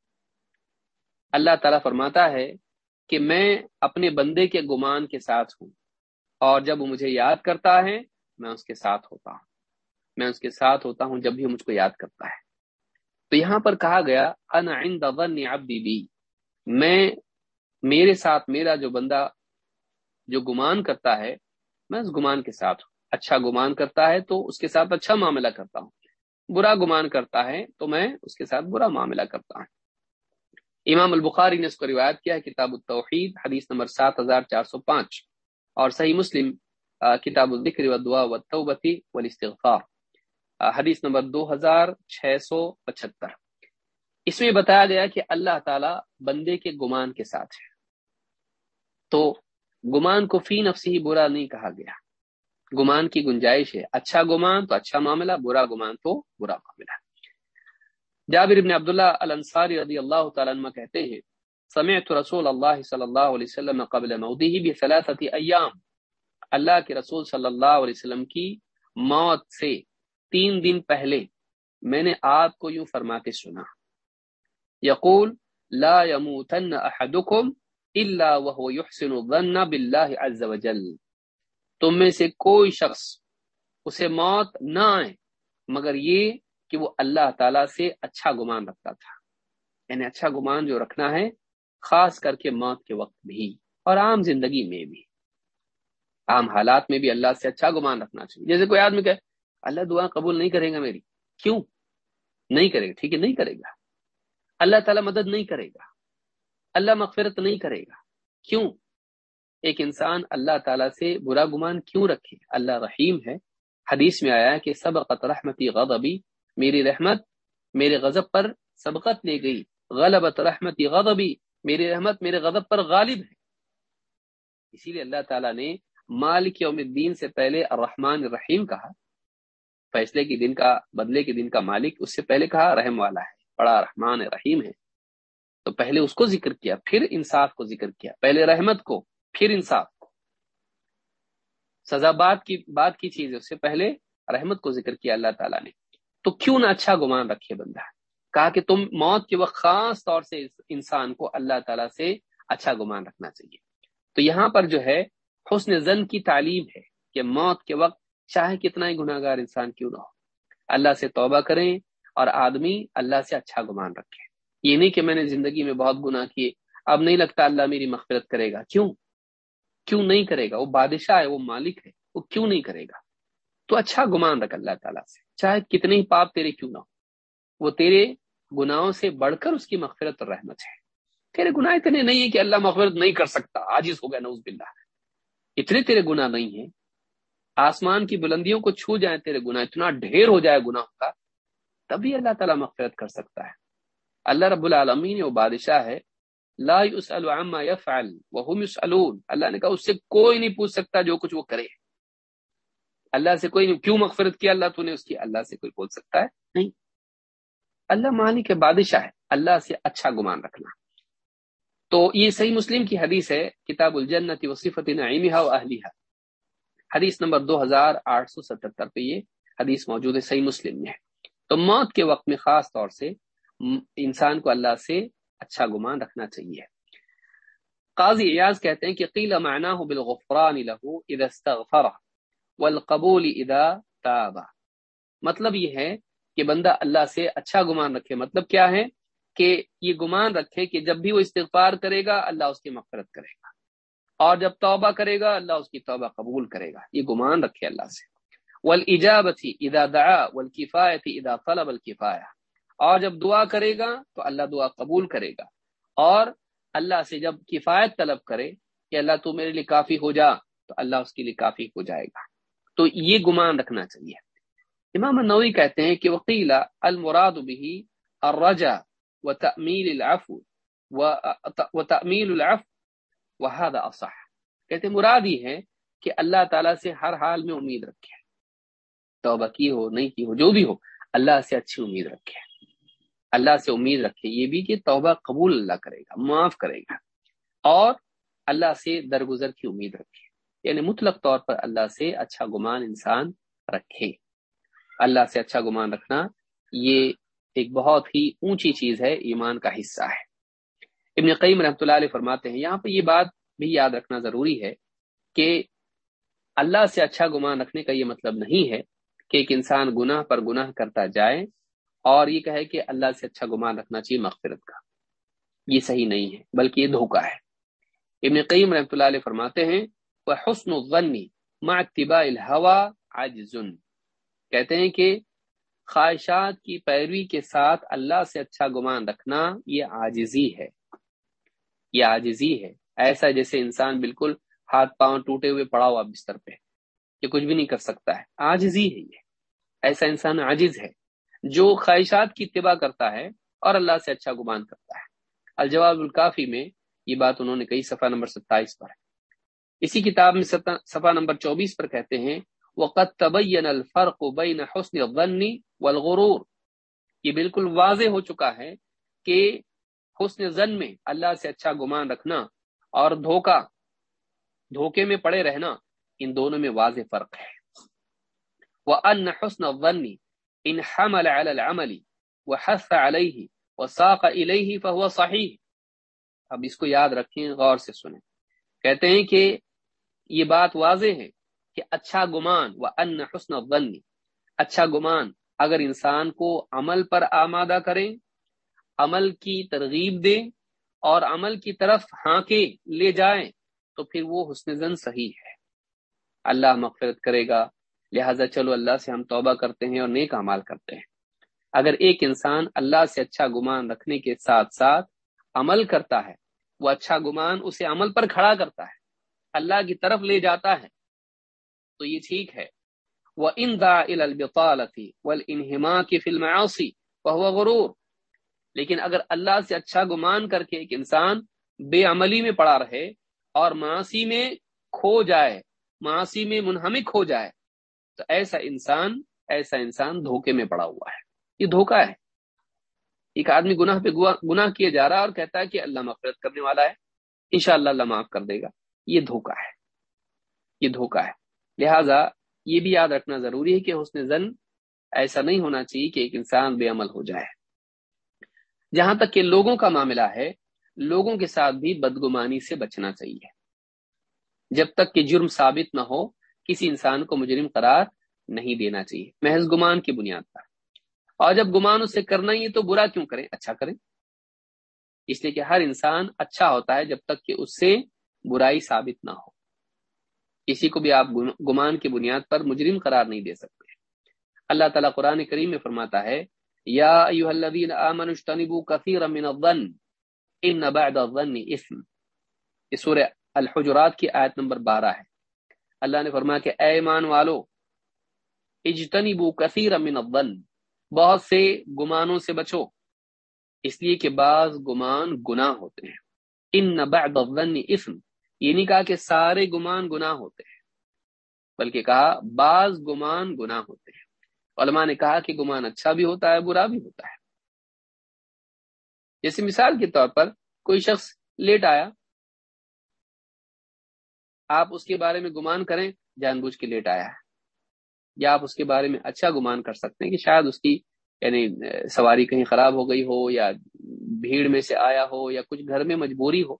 اللہ تعالیٰ فرماتا ہے کہ میں اپنے بندے کے گمان کے ساتھ ہوں، اور جب وہ مجھے یاد کرتا ہے، میں اس کے ساتھ ہوتا ہوں۔ میں اس کے ساتھ ہوتا ہوں جب بھی مجھ کو یاد کرتا ہے۔ تو یہاں پر کہا گیا انا عند ظن عبدی بی میں، میرے ساتھ میرا جو بندہ جو گمان کرتا ہے، میں اس گمان کے ساتھ ہوں۔ اچھا گمان کرتا ہے تو اس کے ساتھ اچھا معاملہ کرتا ہوں۔ برا گمان کرتا ہے تو میں اس کے ساتھ برا معاملہ کرتا ہوں۔ امام البخاری نے اس کو روایت کیا ہے، کتاب التوحید، حدیث نمبر سات ہزار چار سو پانچ، اور صحیح مسلم کتاب الذکر و دعا و توبتی والاستغفار حدیث نمبر دو ہزار چھ سو پچہتر۔ اس میں بتایا گیا کہ اللہ تعالی بندے کے گمان کے ساتھ ہے۔ تو گمان کو فی نفسی برا نہیں کہا گیا۔ گمان کی گنجائش ہے۔ اچھا گمان تو اچھا معاملہ، برا گمان تو برا معاملہ۔ جابر ابن عبداللہ الانصاری رضی اللہ تعالیٰ عنہ کہتے ہیں، سمعت رسول اللہ صلی اللہ علیہ وسلم قبل مودی بثلاثت ایام۔ اللہ کے رسول صلی اللہ علیہ وسلم کی موت سے تین دن پہلے میں نے آپ کو یوں فرماتے سنا۔ یقول، لا يموتن احدكم الا وهو يحسن الظن بالله عز وجل۔ تم میں سے کوئی شخص اسے موت نہ آئے، مگر یہ کہ وہ اللہ تعالی سے اچھا گمان رکھتا تھا۔ یعنی اچھا گمان جو رکھنا ہے، خاص کر کے موت کے وقت بھی اور عام زندگی میں بھی۔ عام حالات میں بھی اللہ سے اچھا گمان رکھنا چاہیے۔ جیسے کوئی آدمی کہ اللہ دعا قبول نہیں کرے گا میری۔ کیوں؟ نہیں کرے گا، ٹھیک ہے، نہیں کرے گا۔ اللہ تعالی مدد نہیں کرے گا۔ اللہ مغفرت نہیں کرے گا۔ کیوں؟ ایک انسان اللہ تعالیٰ سے برا گمان کیوں رکھے؟ اللہ رحیم ہے۔ حدیث میں آیا کہ سبقت رحمتی غضبی، میری رحمت میرے غضب پر سبقت لے گئی۔ غلبت رحمتی غضبی، میری رحمت میرے غضب پر غالب ہے۔ اسی لیے اللہ تعالیٰ نے مالک یوم الدین سے پہلے الرحمن الرحیم کہا۔ فیصلے کے دن کا، بدلے کے دن کا مالک اس سے پہلے کہا، رحم والا ہے، بڑا رحمان رحیم ہے۔ تو پہلے اس کو ذکر کیا، پھر انصاف کو ذکر کیا، پہلے رحمت کو۔ پھر انصاف سزا بات کی بات کی چیز اس سے پہلے رحمت کو ذکر کیا اللہ تعالیٰ نے۔ تو کیوں نہ اچھا گمان رکھے بندہ؟ کہا کہ تم موت کے وقت خاص طور سے انسان کو اللہ تعالیٰ سے اچھا گمان رکھنا چاہیے۔ تو یہاں پر جو ہے، حسن زن کی تعلیم ہے کہ موت کے وقت چاہے کتنا ہی گناہ گار انسان کیوں نہ ہو۔ اللہ سے توبہ کریں اور آدمی اللہ سے اچھا گمان رکھے۔ یہ نہیں کہ میں نے زندگی میں بہت گناہ کیے، اب نہیں لگتا اللہ میری مغفرت کرے گا۔ کیوں؟ کیوں نہیں کرے گا؟ وہ بادشاہ ہے، وہ مالک ہے، وہ کیوں نہیں کرے گا؟ تو اچھا گمان رکھ اللہ تعالیٰ سے۔ چاہے کتنے ہی پاپ تیرے کیوں نہ ہو وہ تیرے گناہوں سے بڑھ کر اس کی مغفرت اور رحمت ہے۔ تیرے گناہ اتنے نہیں ہے کہ اللہ مغفرت نہیں کر سکتا۔ آجز ہو گیا نوز باللہ۔ اتنے تیرے گناہ نہیں ہیں۔ آسمان کی بلندیوں کو چھو جائیں تیرے گناہ، اتنا ڈھیر ہو جائے گناہ کا، تبھی اللہ تعالیٰ مغفرت کر سکتا ہے۔ اللہ رب العالمین، وہ بادشاہ ہے لا يسأل عما يفعل وهم يسألون. اللہ نے کہا، اس سے کوئی نہیں پوچھ سکتا جو کچھ وہ کرے۔ اللہ سے کوئی نہیں، کیوں مغفرت کیا اللہ تو نے اس کی؟ اللہ سے کوئی بول سکتا ہے؟ نہیں۔ اللہ مالک کے بادشاہ ہے، اللہ سے اچھا گمان رکھنا۔ تو یہ صحیح مسلم کی حدیث ہے، کتاب الجنت وصفت نعیمہ و اہلیہ حدیث نمبر دو ہزار آٹھ سو ستہتر پہ یہ حدیث موجود ہے، صحیح مسلم میں ہے۔ تو موت کے وقت میں خاص طور سے انسان کو اللہ سے اچھا گمان رکھنا چاہیے۔ قاضی ایاز کہتے ہیں کہ قیل معناه بالغفران له اذا استغفر والقبول اذا تاب۔ مطلب یہ ہے کہ بندہ اللہ سے اچھا گمان رکھے۔ مطلب کیا ہے؟ کہ یہ گمان رکھے کہ جب بھی وہ استغفار کرے گا، اللہ اس کی مغفرت کرے گا۔ اور جب توبہ کرے گا، اللہ اس کی توبہ قبول کرے گا۔ یہ گمان رکھے اللہ سے۔ والجابتی اذا دعا والکفایتی اذا طلب الکفایہ اور جب دعا کرے گا تو اللہ دعا قبول کرے گا۔ اور اللہ سے جب کفایت طلب کرے کہ اللہ تو میرے لیے کافی ہو جا، تو اللہ اس کے لیے کافی ہو جائے گا۔ تو یہ گمان رکھنا چاہیے۔ امام نوی کہتے ہیں کہ وکیلا المراد بھی الرجا و تعمیل العفو و تعمیل العفو، وهذا اصح کہتے مراد ہی ہے کہ اللہ تعالیٰ سے ہر حال میں امید رکھے۔ توبہ کی ہو، نہیں کی ہو، جو بھی ہو، اللہ سے اچھی امید رکھے۔ اللہ سے امید رکھے، یہ بھی کہ توبہ قبول اللہ کرے گا، معاف کرے گا۔ اور اللہ سے درگزر کی امید رکھے۔ یعنی مطلق طور پر اللہ سے اچھا گمان انسان رکھے۔ اللہ سے اچھا گمان رکھنا یہ ایک بہت ہی اونچی چیز ہے، ایمان کا حصہ ہے۔ ابن قیم رحمۃ اللہ علیہ فرماتے ہیں، یہاں پہ یہ بات بھی یاد رکھنا ضروری ہے کہ اللہ سے اچھا گمان رکھنے کا یہ مطلب نہیں ہے کہ ایک انسان گناہ پر گناہ کرتا جائے اور یہ کہے کہ اللہ سے اچھا گمان رکھنا چاہیے مغفرت کا۔ یہ صحیح نہیں ہے، بلکہ یہ دھوکہ ہے۔ ابن قیم رحمۃ اللہ علیہ فرماتے ہیں وہ حسن الغنی معتبا الحوا عجزن کہتے ہیں کہ خواہشات کی پیروی کے ساتھ اللہ سے اچھا گمان رکھنا یہ عاجزی ہے۔ یہ عاجزی ہے۔ ایسا جیسے انسان بالکل ہاتھ پاؤں ٹوٹے ہوئے پڑا ہوا بستر پہ، یہ کچھ بھی نہیں کر سکتا ہے۔ عاجزی ہے یہ۔ ایسا انسان عاجز ہے۔ جو خواہشات کی اتباع کرتا ہے اور اللہ سے اچھا گمان کرتا ہے۔ الجواب الکافی میں یہ بات انہوں نے کئی صفحہ نمبر ستائیس پر ہے۔ اسی کتاب میں صفحہ نمبر چوبیس پر کہتے ہیں وقت تبین الفرق بین حسن الظن والغرور۔ یہ بالکل واضح ہو چکا ہے کہ حسن زن میں اللہ سے اچھا گمان رکھنا اور دھوکا، دھوکے میں پڑے رہنا، ان دونوں میں واضح فرق ہے۔ وہ ان حسن الظن ان حمل على العمل وحث عليه وساق اليه فهو صحيح. اب اس کو یاد رکھیں، غور سے سنیں۔ کہتے ہیں کہ یہ بات واضح ہے کہ اچھا گمان و ان حسن الظن اچھا گمان، اگر انسان کو عمل پر آمادہ کریں، عمل کی ترغیب دیں اور عمل کی طرف ہانکے لے جائیں، تو پھر وہ حسن زن صحیح ہے۔ اللہ مغفرت کرے گا۔ لہٰذا چلو اللہ سے ہم توبہ کرتے ہیں اور نیک امال کرتے ہیں۔ اگر ایک انسان اللہ سے اچھا گمان رکھنے کے ساتھ ساتھ عمل کرتا ہے، وہ اچھا گمان اسے عمل پر کھڑا کرتا ہے، اللہ کی طرف لے جاتا ہے، تو یہ ٹھیک ہے۔ وہ ان دا البالتی انہما کی فلم وہ غرور۔ لیکن اگر اللہ سے اچھا گمان کر کے ایک انسان بے عملی میں پڑا رہے اور معاشی میں کھو جائے معاشی میں منہمک ہو جائے تو ایسا انسان ایسا انسان دھوکے میں پڑا ہوا ہے۔ یہ دھوکا ہے۔ ایک آدمی گناہ پہ گناہ کیے جا رہا ہے اور کہتا ہے کہ اللہ مفرت کرنے والا ہے۔ انشاءاللہ اللہ معاف کر دے گا۔ یہ دھوکا ہے۔ یہ دھوکا ہے۔ لہذا یہ بھی یاد رکھنا ضروری ہے کہ حسن زن ایسا نہیں ہونا چاہیے کہ ایک انسان بے عمل ہو جائے۔ جہاں تک کہ لوگوں کا معاملہ ہے، لوگوں کے ساتھ بھی بدگمانی سے بچنا چاہیے۔ جب تک کہ جرم ثابت نہ ہو کسی انسان کو مجرم قرار نہیں دینا چاہیے۔ محض گمان کی بنیاد پر۔ اور جب گمان اسے کرنا ہی تو برا کیوں کریں؟ اچھا کریں۔ اس لیے کہ ہر انسان اچھا ہوتا ہے جب تک کہ اس سے برائی ثابت نہ ہو۔ کسی کو بھی آپ گمان کی بنیاد پر مجرم قرار نہیں دے سکتے۔ اللہ تعالیٰ قرآن کریم میں فرماتا ہے، یا من الظن ان بعد الظن اسم یہ سورہ الحجرات کی آیت نمبر بارہ ہے۔ اللہ نے فرمایا کہ اے ایمان والو اجتنی بو کثیر امن ابن بہت سے گمانوں سے بچو۔ اس لیے کہ بعض گمان گناہ ہوتے ہیں۔ ان بعد الظن اسم یہ نہیں کہا کہ سارے گمان گناہ ہوتے ہیں، بلکہ کہا بعض گمان گناہ ہوتے ہیں۔ علماء نے کہا کہ گمان اچھا بھی ہوتا ہے، برا بھی ہوتا ہے۔ جیسے مثال کے طور پر کوئی شخص لیٹ آیا آپ اس کے بارے میں گمان کریں، جان بوجھ کے لیٹ آیا ہے۔ یا آپ اس کے بارے میں اچھا گمان کر سکتے ہیں کہ شاید اس کی یعنی سواری کہیں خراب ہو گئی ہو یا بھیڑ میں سے آیا ہو یا کچھ گھر میں مجبوری ہو۔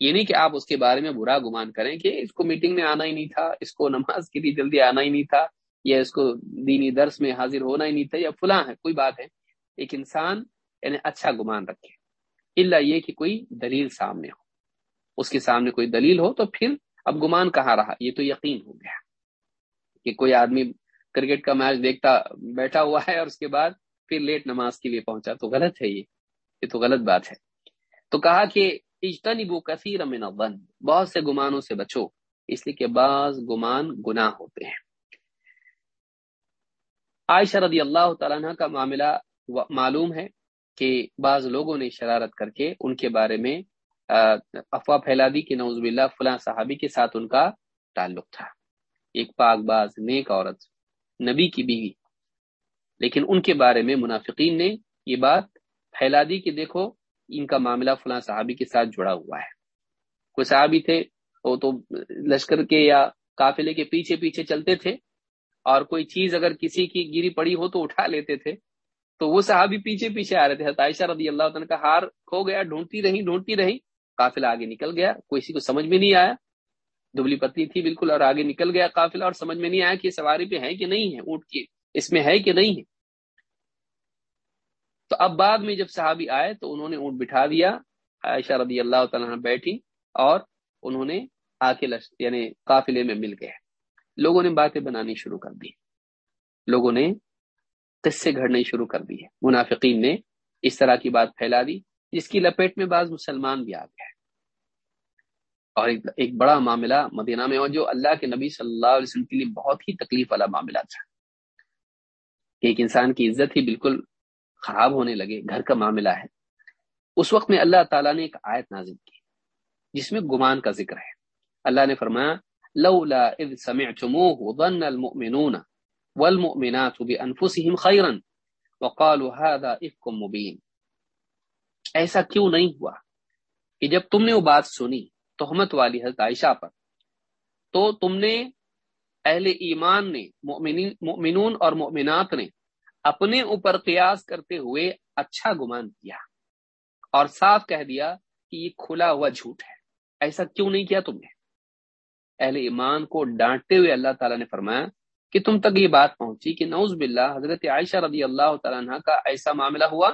یہ نہیں کہ آپ اس کے بارے میں برا گمان کریں کہ اس کو میٹنگ میں آنا ہی نہیں تھا، اس کو نماز کے لیے جلدی آنا ہی نہیں تھا، یا اس کو دینی درس میں حاضر ہونا ہی نہیں تھا، یا فلاں ہے کوئی بات ہے۔ ایک انسان یعنی اچھا گمان رکھے۔ اللہ یہ کہ کوئی دلیل سامنے ہو۔ اس کے سامنے کوئی دلیل ہو تو پھر اب گمان کہاں رہا؟ یہ تو یقین ہو گیا کہ کوئی آدمی کرکٹ کا میچ دیکھتا بیٹھا ہوا ہے اور اس کے بعد پھر لیٹ نماز کے لیے پہنچا، تو غلط ہے یہ یہ تو غلط بات ہے۔ تو کہا کہ اجتنبو کثیر من الظن، بہت سے گمانوں سے بچو، اس لیے کہ بعض گمان گناہ ہوتے ہیں۔ عائشہ رضی اللہ تعالیٰ کا معاملہ معلوم ہے کہ بعض لوگوں نے شرارت کر کے ان کے بارے میں افواہ پھیلا دی کہ نوز باللہ فلاں صحابی کے ساتھ ان کا تعلق تھا۔ ایک پاک باز نیک عورت، نبی کی بیوی۔ لیکن ان کے بارے میں منافقین نے یہ بات پھیلا دی کہ دیکھو، ان کا معاملہ فلاں صحابی کے ساتھ جڑا ہوا ہے۔ کوئی صحابی تھے، وہ تو لشکر کے یا قافلے کے پیچھے پیچھے چلتے تھے۔ اور کوئی چیز اگر کسی کی گری پڑی ہو تو اٹھا لیتے تھے۔ تو وہ صحابی پیچھے پیچھے آ رہے تھے۔ عائشہ رضی اللہ تعالیٰ کا ہار کھو گیا، ڈھونڈتی رہی ڈھونڈتی رہی قافلہ آگے نکل گیا۔ کسی کو سمجھ میں نہیں آیا۔ دبلی پتلی تھی بالکل اور آگے نکل گیا قافلہ اور سمجھ میں نہیں آیا کہ سواری پہ ہے کہ نہیں ہے، اونٹ کی اس میں ہے کہ نہیں ہے۔ تو اب بعد میں جب صحابی آئے تو انہوں نے اونٹ بٹھا دیا۔ عائشہ رضی اللہ تعالیٰ بیٹھی اور انہوں نے آ کے یعنی قافلے میں مل گئے۔ لوگوں نے باتیں بنانی شروع کر دی۔ لوگوں نے قصے گھڑنے شروع کر دیے۔ منافقین نے اس طرح کی بات پھیلا دی۔ جس کی لپیٹ میں بعض مسلمان بھی آ گئے اور ایک بڑا معاملہ مدینہ میں اور جو اللہ کے نبی صلی اللہ علیہ وسلم کے لیے بہت ہی تکلیف والا معاملہ تھا۔ کہ ایک انسان کی عزت ہی بالکل خراب ہونے لگے، گھر کا معاملہ ہے۔ اس وقت میں اللہ تعالیٰ نے ایک آیت نازل کی، جس میں گمان کا ذکر ہے۔ اللہ نے فرمایا، لولا اذ سمعتموه ظن المؤمنون والمؤمنات بانفسهم خيرا وقالوا هذا افك مبين۔ ایسا کیوں نہیں ہوا کہ جب تم نے وہ بات سنی تہمت والی حضرت عائشہ پر، تو تم نے اہل ایمان نے مؤمنون اور مؤمنات نے اپنے اوپر قیاس کرتے ہوئے اچھا گمان کیا اور صاف کہہ دیا کہ یہ کھلا ہوا جھوٹ ہے۔ ایسا کیوں نہیں کیا تم نے؟ اہل ایمان کو ڈانٹتے ہوئے اللہ تعالیٰ نے فرمایا کہ تم تک یہ بات پہنچی کہ نوز باللہ حضرت عائشہ رضی اللہ تعالیٰ کا ایسا معاملہ ہوا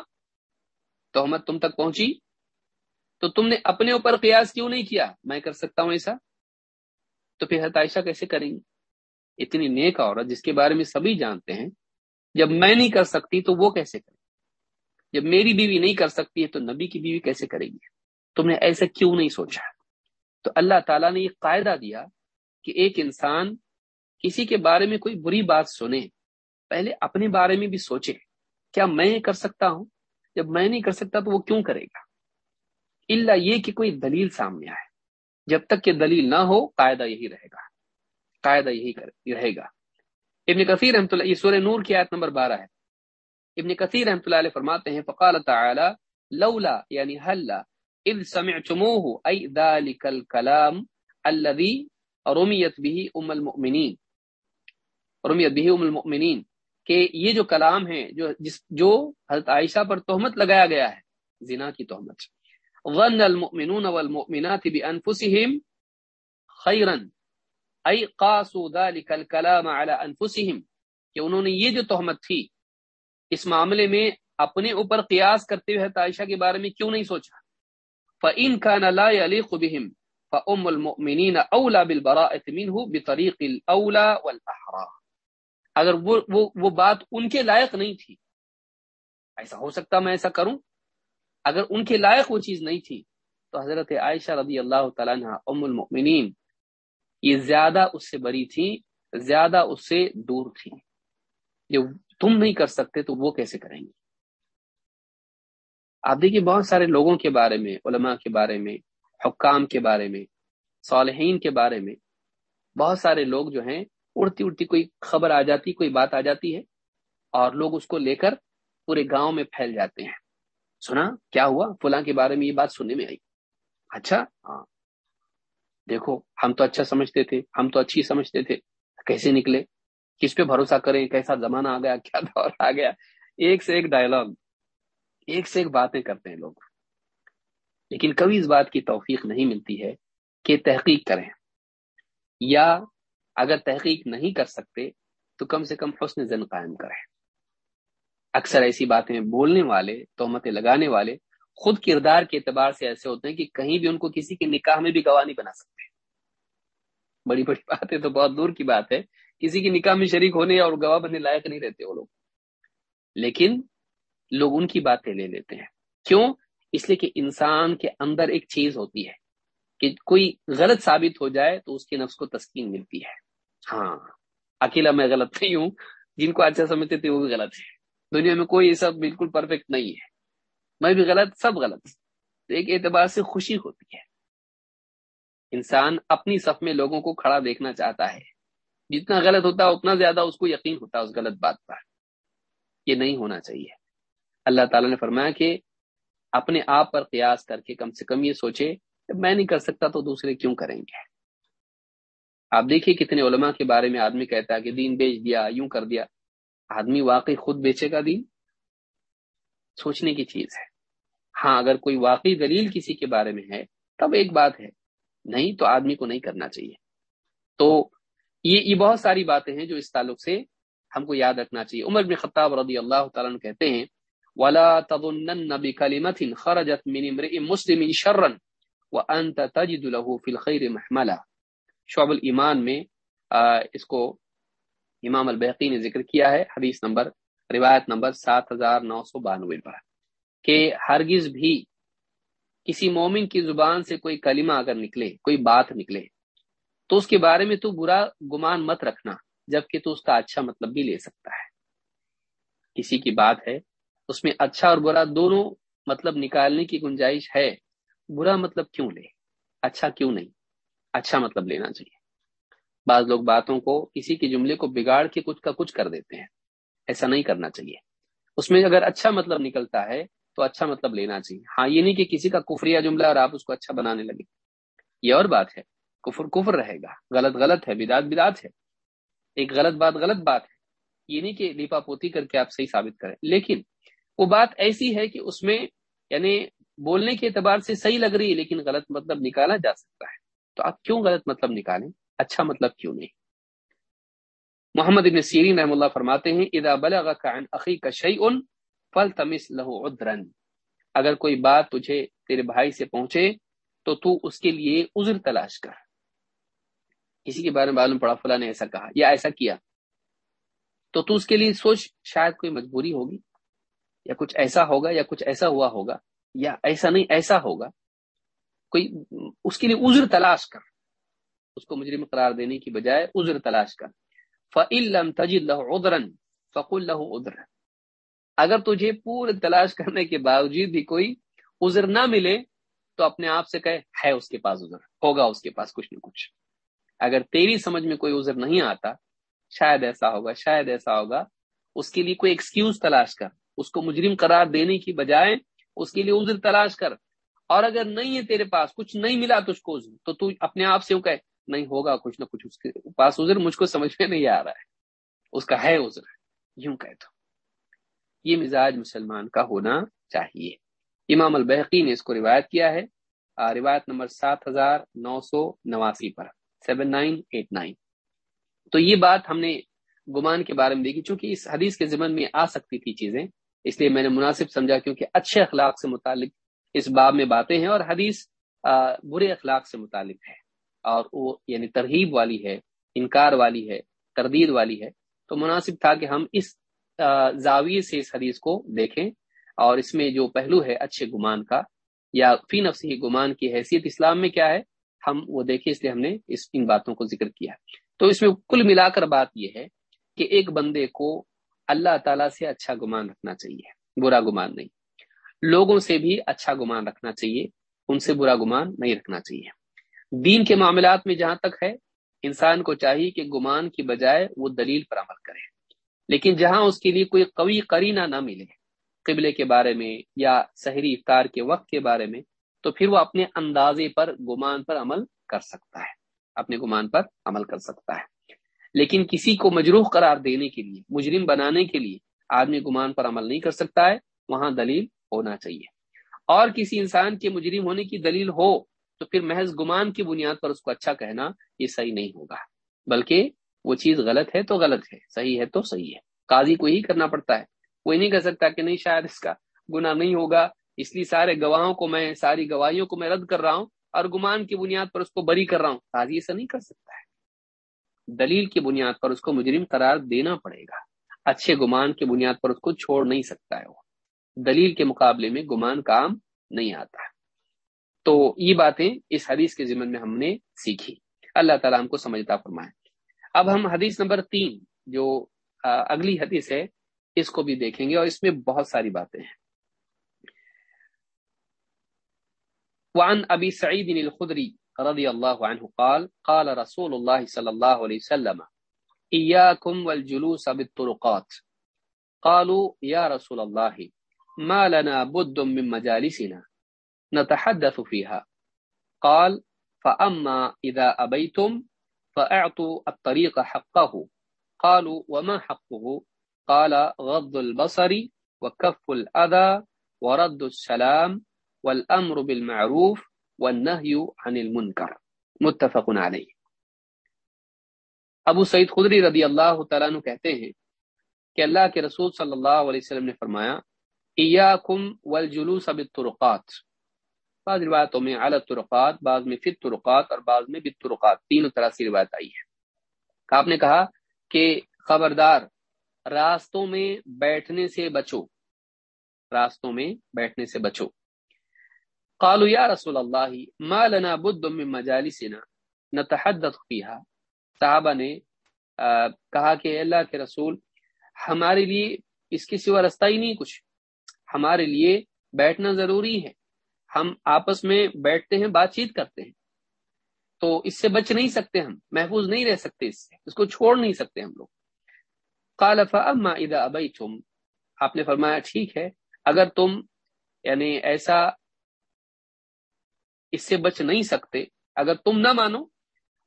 تہمت تم تک پہنچی؟ تو تم نے اپنے اوپر قیاس کیوں نہیں کیا؟ میں کر سکتا ہوں ایسا؟ تو پھر حضرت عائشہ کیسے کریں گی اتنی نیک عورت جس کے بارے میں سبھی جانتے ہیں، جب میں نہیں کر سکتی تو وہ کیسے کرے؟ جب میری بیوی نہیں کر سکتی ہے تو نبی کی بیوی کیسے کرے گی؟ تم نے ایسا کیوں نہیں سوچا؟ تو اللہ تعالیٰ نے یہ قاعدہ دیا کہ ایک انسان کسی کے بارے میں کوئی بری بات سنے، پہلے اپنے بارے میں بھی سوچے، کیا میں کر سکتا ہوں؟ جب میں نہیں کر سکتا تو وہ کیوں کرے گا؟ اللہ یہ کہ کوئی دلیل سامنے آئے۔ جب تک کہ دلیل نہ ہو، قاعدہ یہی رہے گا۔ قاعدہ یہی رہے گا۔ ابن کثیر رحمۃ اللہ، یہ سورہ نور کی آیت نمبر بارہ ہے۔ ابن کثیر رحمۃ اللہ علیہ فرماتے ہیں، فقال تعالی، لولا یعنی حلا اذ سمعتموه اي ذلك الكلام الذي رميت به ام المؤمنين رميت به ام المؤمنين کہ یہ جو کلام ہے، جو جس، جو حضرت عائشہ پر تہمت لگایا گیا ہے، زنا کی تہمت۔ ظن المؤمنون والمؤمنات بانفسهم خيرا اي قاسوا ذلك الكلام على انفسهم۔ کہ انہوں نے یہ جو تہمت تھی، اس معاملے میں اپنے اوپر قیاس کرتے ہوئے حضرت عائشہ کے بارے میں کیوں نہیں سوچا؟ فإن كان لا يليق بهم فأم المؤمنين أولى بالبراءة منه بطريق الأولى والأحرى۔ اگر وہ وہ وہ بات ان کے لائق نہیں تھی۔ ایسا ہو سکتا میں ایسا کروں۔ اگر ان کے لائق وہ چیز نہیں تھی، تو حضرت عائشہ رضی اللہ تعالیٰ عنہ ام المؤمنین، یہ زیادہ اس سے بری تھی زیادہ اس سے دور تھی جو تم نہیں کر سکتے تو وہ کیسے کریں گے؟ آپ دیکھیے بہت سارے لوگوں کے بارے میں، علماء کے بارے میں، حکام کے بارے میں، صالحین کے بارے میں بہت سارے لوگ جو ہیں اڑتی اڑتی کوئی خبر آ جاتی، کوئی بات آ جاتی ہے اور لوگ اس کو لے کر پورے گاؤں میں پھیل جاتے ہیں۔ سنا، کیا ہوا؟ فلاں کے بارے میں یہ بات سننے میں آئی۔ اچھا ہاں۔ دیکھو، ہم تو اچھا سمجھتے تھے، ہم تو اچھی سمجھتے تھے۔ کیسے نکلے؟ کس پہ بھروسہ کریں؟ کیسا زمانہ آ گیا؟ کیا دور آ گیا؟ ایک سے ایک ڈائلگ ایک سے ایک باتیں کرتے ہیں لوگ۔ لیکن کبھی اس بات کی توفیق نہیں ملتی ہے کہ تحقیق کریں۔ یا اگر تحقیق نہیں کر سکتے، تو کم سے کم حسن زن قائم کریں۔ اکثر ایسی باتیں بولنے والے، تہمتیں لگانے والے خود کردار کے اعتبار سے ایسے ہوتے ہیں کہ کہیں بھی ان کو کسی کے نکاح میں بھی گواہ نہیں بنا سکتے۔ بڑی بڑی بات ہے تو بہت دور کی بات ہے۔ کسی کی نکاح میں شریک ہونے اور گواہ بننے لائق نہیں رہتے وہ لوگ۔ لیکن لوگ ان کی باتیں لے لیتے ہیں۔ کیوں؟ اس لیے کہ انسان کے اندر ایک چیز ہوتی ہے کہ کوئی غلط ثابت ہو جائے تو اس کے نفس کو تسکین ملتی ہے۔ ہاں اکیلا میں غلط نہیں ہوں۔ جن کو اچھا سمجھتے تھے وہ بھی غلط ہے دنیا میں کوئی سب بالکل پرفیکٹ نہیں ہے۔ میں بھی غلط، سب غلط۔ ایک اعتبار سے خوشی ہوتی ہے۔ انسان اپنی صف میں لوگوں کو کھڑا دیکھنا چاہتا ہے۔ جتنا غلط ہوتا اتنا زیادہ اس کو یقین ہوتا ہے اس غلط بات پر۔ یہ نہیں ہونا چاہیے۔ اللہ تعالیٰ نے فرمایا کہ اپنے آپ پر قیاس کر کے کم سے کم یہ سوچے کہ میں نہیں کر سکتا تو دوسرے کیوں کریں گے؟ آپ دیکھیے کتنے علماء کے بارے میں آدمی کہتا ہے کہ دین بیچ دیا، یوں کر دیا۔ آدمی واقعی خود بیچے گا دین؟ سوچنے کی چیز ہے۔ ہاں اگر کوئی واقعی دلیل کسی کے بارے میں ہے، تب ایک بات ہے۔ نہیں تو آدمی کو نہیں کرنا چاہیے۔ تو یہ یہ بہت ساری باتیں ہیں جو اس تعلق سے ہم کو یاد رکھنا چاہیے۔ عمر بن خطاب رضی اللہ تعالیٰ کہتے ہیں، ولا تظنن بكلمه خرجت من امرئ مسلم شرا وانت تجد له في الخير محملا شعب الایمان میں اس کو امام البحقی نے ذکر کیا ہے، حدیث نمبر، روایت نمبر سات ہزار نو سو بانوے پر، کہ ہرگز بھی کسی مومن کی زبان سے کوئی کلمہ اگر نکلے، کوئی بات نکلے، تو اس کے بارے میں تو برا گمان مت رکھنا، جبکہ تو اس کا اچھا مطلب بھی لے سکتا ہے۔ کسی کی بات ہے، اس میں اچھا اور برا دونوں مطلب نکالنے کی گنجائش ہے، برا مطلب کیوں لے؟ اچھا کیوں نہیں؟ اچھا مطلب لینا چاہیے۔ بعض لوگ باتوں کو کسی کے جملے کو بگاڑ کے کچھ کا کچھ کر دیتے ہیں۔ ایسا نہیں کرنا چاہیے۔ اس میں اگر اچھا مطلب نکلتا ہے تو اچھا مطلب لینا چاہیے۔ ہاں یہ نہیں کہ کسی کا کفریہ جملہ اور آپ اس کو اچھا بنانے لگے۔ یہ اور بات ہے، کفر کفر رہے گا۔ غلط غلط ہے بدات بدات ہے۔ ایک غلط بات غلط بات ہے۔ یہ نہیں کہ لیپا پوتی کر کے آپ صحیح ثابت کریں۔ لیکن وہ بات ایسی ہے کہ اس میں یعنی بولنے کے اعتبار سے صحیح لگ رہی ہے لیکن غلط مطلب نکالا جا سکتا ہے۔ تو آپ کیوں غلط مطلب نکالیں؟ اچھا مطلب کیوں نہیں؟ محمد ابن سیرین رحم اللہ فرماتے ہیں، اذا بلغك عن اخيك شيء فلتمس له عذرا۔ اگر کوئی بات تجھے تیرے بھائی سے پہنچے تو تو اس کے لیے عذر تلاش کر۔ کسی کے بارے میں معلوم پڑا، فلاں نے ایسا کہا، یا ایسا کیا۔ تو تو اس کے لیے سوچ، شاید کوئی مجبوری ہوگی، یا کچھ ایسا ہوگا، یا کچھ ایسا ہوا ہوگا، یا ایسا نہیں، ایسا ہوگا۔ کوئی اس کے لیے عذر تلاش کر۔ اس کو مجرم قرار دینے کی بجائے عذر تلاش کر۔ فعلم تجد ادرن فق اللہ ادر اگر تجھے پورے تلاش کرنے کے باوجود بھی کوئی عذر نہ ملے، تو اپنے آپ سے کہے، ہے اس کے پاس عذر، ہوگا اس کے پاس کچھ نہ کچھ۔ اگر تیری سمجھ میں کوئی عذر نہیں آتا، شاید ایسا ہوگا، شاید ایسا ہوگا، اس کے لیے کوئی ایکسکیوز تلاش کر۔ اس کو مجرم قرار دینے کی بجائے اس کے لیے عذر تلاش کر۔ اور اگر نہیں ہے تیرے پاس، کچھ نہیں ملا تجھ کو تو تو اپنے آپ سے کہ نہیں ہوگا کچھ نہ کچھ اس کے پاس عذر، مجھ کو سمجھ میں نہیں آ رہا ہے۔ اس کا ہے عذر، یوں کہ تو۔ یہ مزاج مسلمان کا ہونا چاہیے۔ امام البحقی نے اس کو روایت کیا ہے۔ روایت نمبر سات ہزار نو سو نواسی پر، سیون نائن ایٹ نائن۔ تو یہ بات ہم نے گمان کے بارے میں دیکھی، چونکہ اس حدیث کے ضمن میں آ سکتی تھی چیزیں، اس لیے میں نے مناسب سمجھا کیونکہ اچھے اخلاق سے متعلق اس باب میں باتیں ہیں اور حدیث برے اخلاق سے متعلق ہے اور وہ یعنی ترغیب والی ہے، انکار والی ہے، تردید والی ہے۔ تو مناسب تھا کہ ہم اس زاویے سے اس حدیث کو دیکھیں اور اس میں جو پہلو ہے اچھے گمان کا یا فی نفسی گمان کی حیثیت اسلام میں کیا ہے، ہم وہ دیکھیں۔ اس لیے ہم نے اس، ان باتوں کو ذکر کیا۔ تو اس میں کل ملا کر بات یہ ہے کہ ایک بندے کو اللہ تعالیٰ سے اچھا گمان رکھنا چاہیے، برا گمان نہیں۔ لوگوں سے بھی اچھا گمان رکھنا چاہیے، ان سے برا گمان نہیں رکھنا چاہیے۔ دین کے معاملات میں جہاں تک ہے، انسان کو چاہیے کہ گمان کی بجائے وہ دلیل پر عمل کرے۔ لیکن جہاں اس کے لیے کوئی قوی قرینہ نہ ملے، قبلے کے بارے میں یا سحری افطار کے وقت کے بارے میں، تو پھر وہ اپنے اندازے پر گمان پر عمل کر سکتا ہے۔ اپنے گمان پر عمل کر سکتا ہے۔ لیکن کسی کو مجروح قرار دینے کے لیے، مجرم بنانے کے لیے آدمی گمان پر عمل نہیں کر سکتا ہے، وہاں دلیل ہونا چاہیے۔ اور کسی انسان کے مجرم ہونے کی دلیل ہو تو پھر محض گمان کی بنیاد پر اس کو اچھا کہنا یہ صحیح نہیں ہوگا۔ بلکہ وہ چیز غلط ہے تو غلط ہے، صحیح ہے تو صحیح ہے۔ قاضی کو ہی کرنا پڑتا ہے۔ کوئی نہیں کہہ سکتا کہ نہیں شاید اس کا گناہ نہیں ہوگا۔ اس لیے سارے گواہوں کو میں، ساری گواہیوں کو میں رد کر رہا ہوں اور گمان کی بنیاد پر اس کو بری کر رہا ہوں۔ قاضی ایسا نہیں کر سکتا ہے۔ دلیل کی بنیاد پر اس کو مجرم قرار دینا پڑے گا۔ اچھے گمان کی بنیاد پر اس کو چھوڑ نہیں سکتا ہے وہ۔ دلیل کے مقابلے میں گمان کام نہیں آتا۔ تو یہ باتیں اس حدیث کے ذمن میں ہم نے سیکھی۔ اللہ تعالیٰ ہم کو سمجھتا فرمائے۔ اب ہم حدیث نمبر تین، جو اگلی حدیث ہے، اس کو بھی دیکھیں گے اور اس میں بہت ساری باتیں ہیں۔ وعن ابی سعید الخدری رضی اللہ عنہ قال قال رسول اللہ صلی اللہ علیہ وسلم، ایاکم والجلوس بالطرقات قالوا، یا رسول اللہ ما لنا بد من مجالسنا، نتحدث فيها. قال، فأما إذا أبيتم فأعطوا الطريق حقه. قالوا، وما حقه؟ قال، غض البصر وكف الأذى ورد السلام والأمر بالمعروف والنهي عن المنكر. متفق عليه. ابو سعید خدری رضی اللہ تعالیٰ کہتے ہیں کہ اللہ کے رسول صلی اللہ علیہ وسلم نے فرمایا ایاکم والجلوس بالطرقات. بعض روایتوں میں اعلی ترقات بعض میں فت ترقات اور بعض میں بت ترقات تینوں طرح سے روایت آئی ہے۔ آپ نے کہا کہ خبردار، راستوں میں بیٹھنے سے بچو۔ راستوں میں بیٹھنے سے بچو۔ قالوا یا رسول اللہ، ما لنا بد من مجالسنا، نتحدث فيها صحابہ نے کہا کہ اللہ کے رسول، ہمارے لیے اس کے سوا رستہ ہی نہیں، کچھ ہمارے لیے بیٹھنا ضروری ہے۔ ہم آپس میں بیٹھتے ہیں، بات چیت کرتے ہیں۔ تو اس سے بچ نہیں سکتے ہم، محفوظ نہیں رہ سکتے اس سے۔ اس کو چھوڑ نہیں سکتے ہم لوگ۔ فاما اذا ابيتم آپ نے فرمایا، ٹھیک ہے۔ اگر تم یعنی ایسا اس سے بچ نہیں سکتے، اگر تم نہ مانو،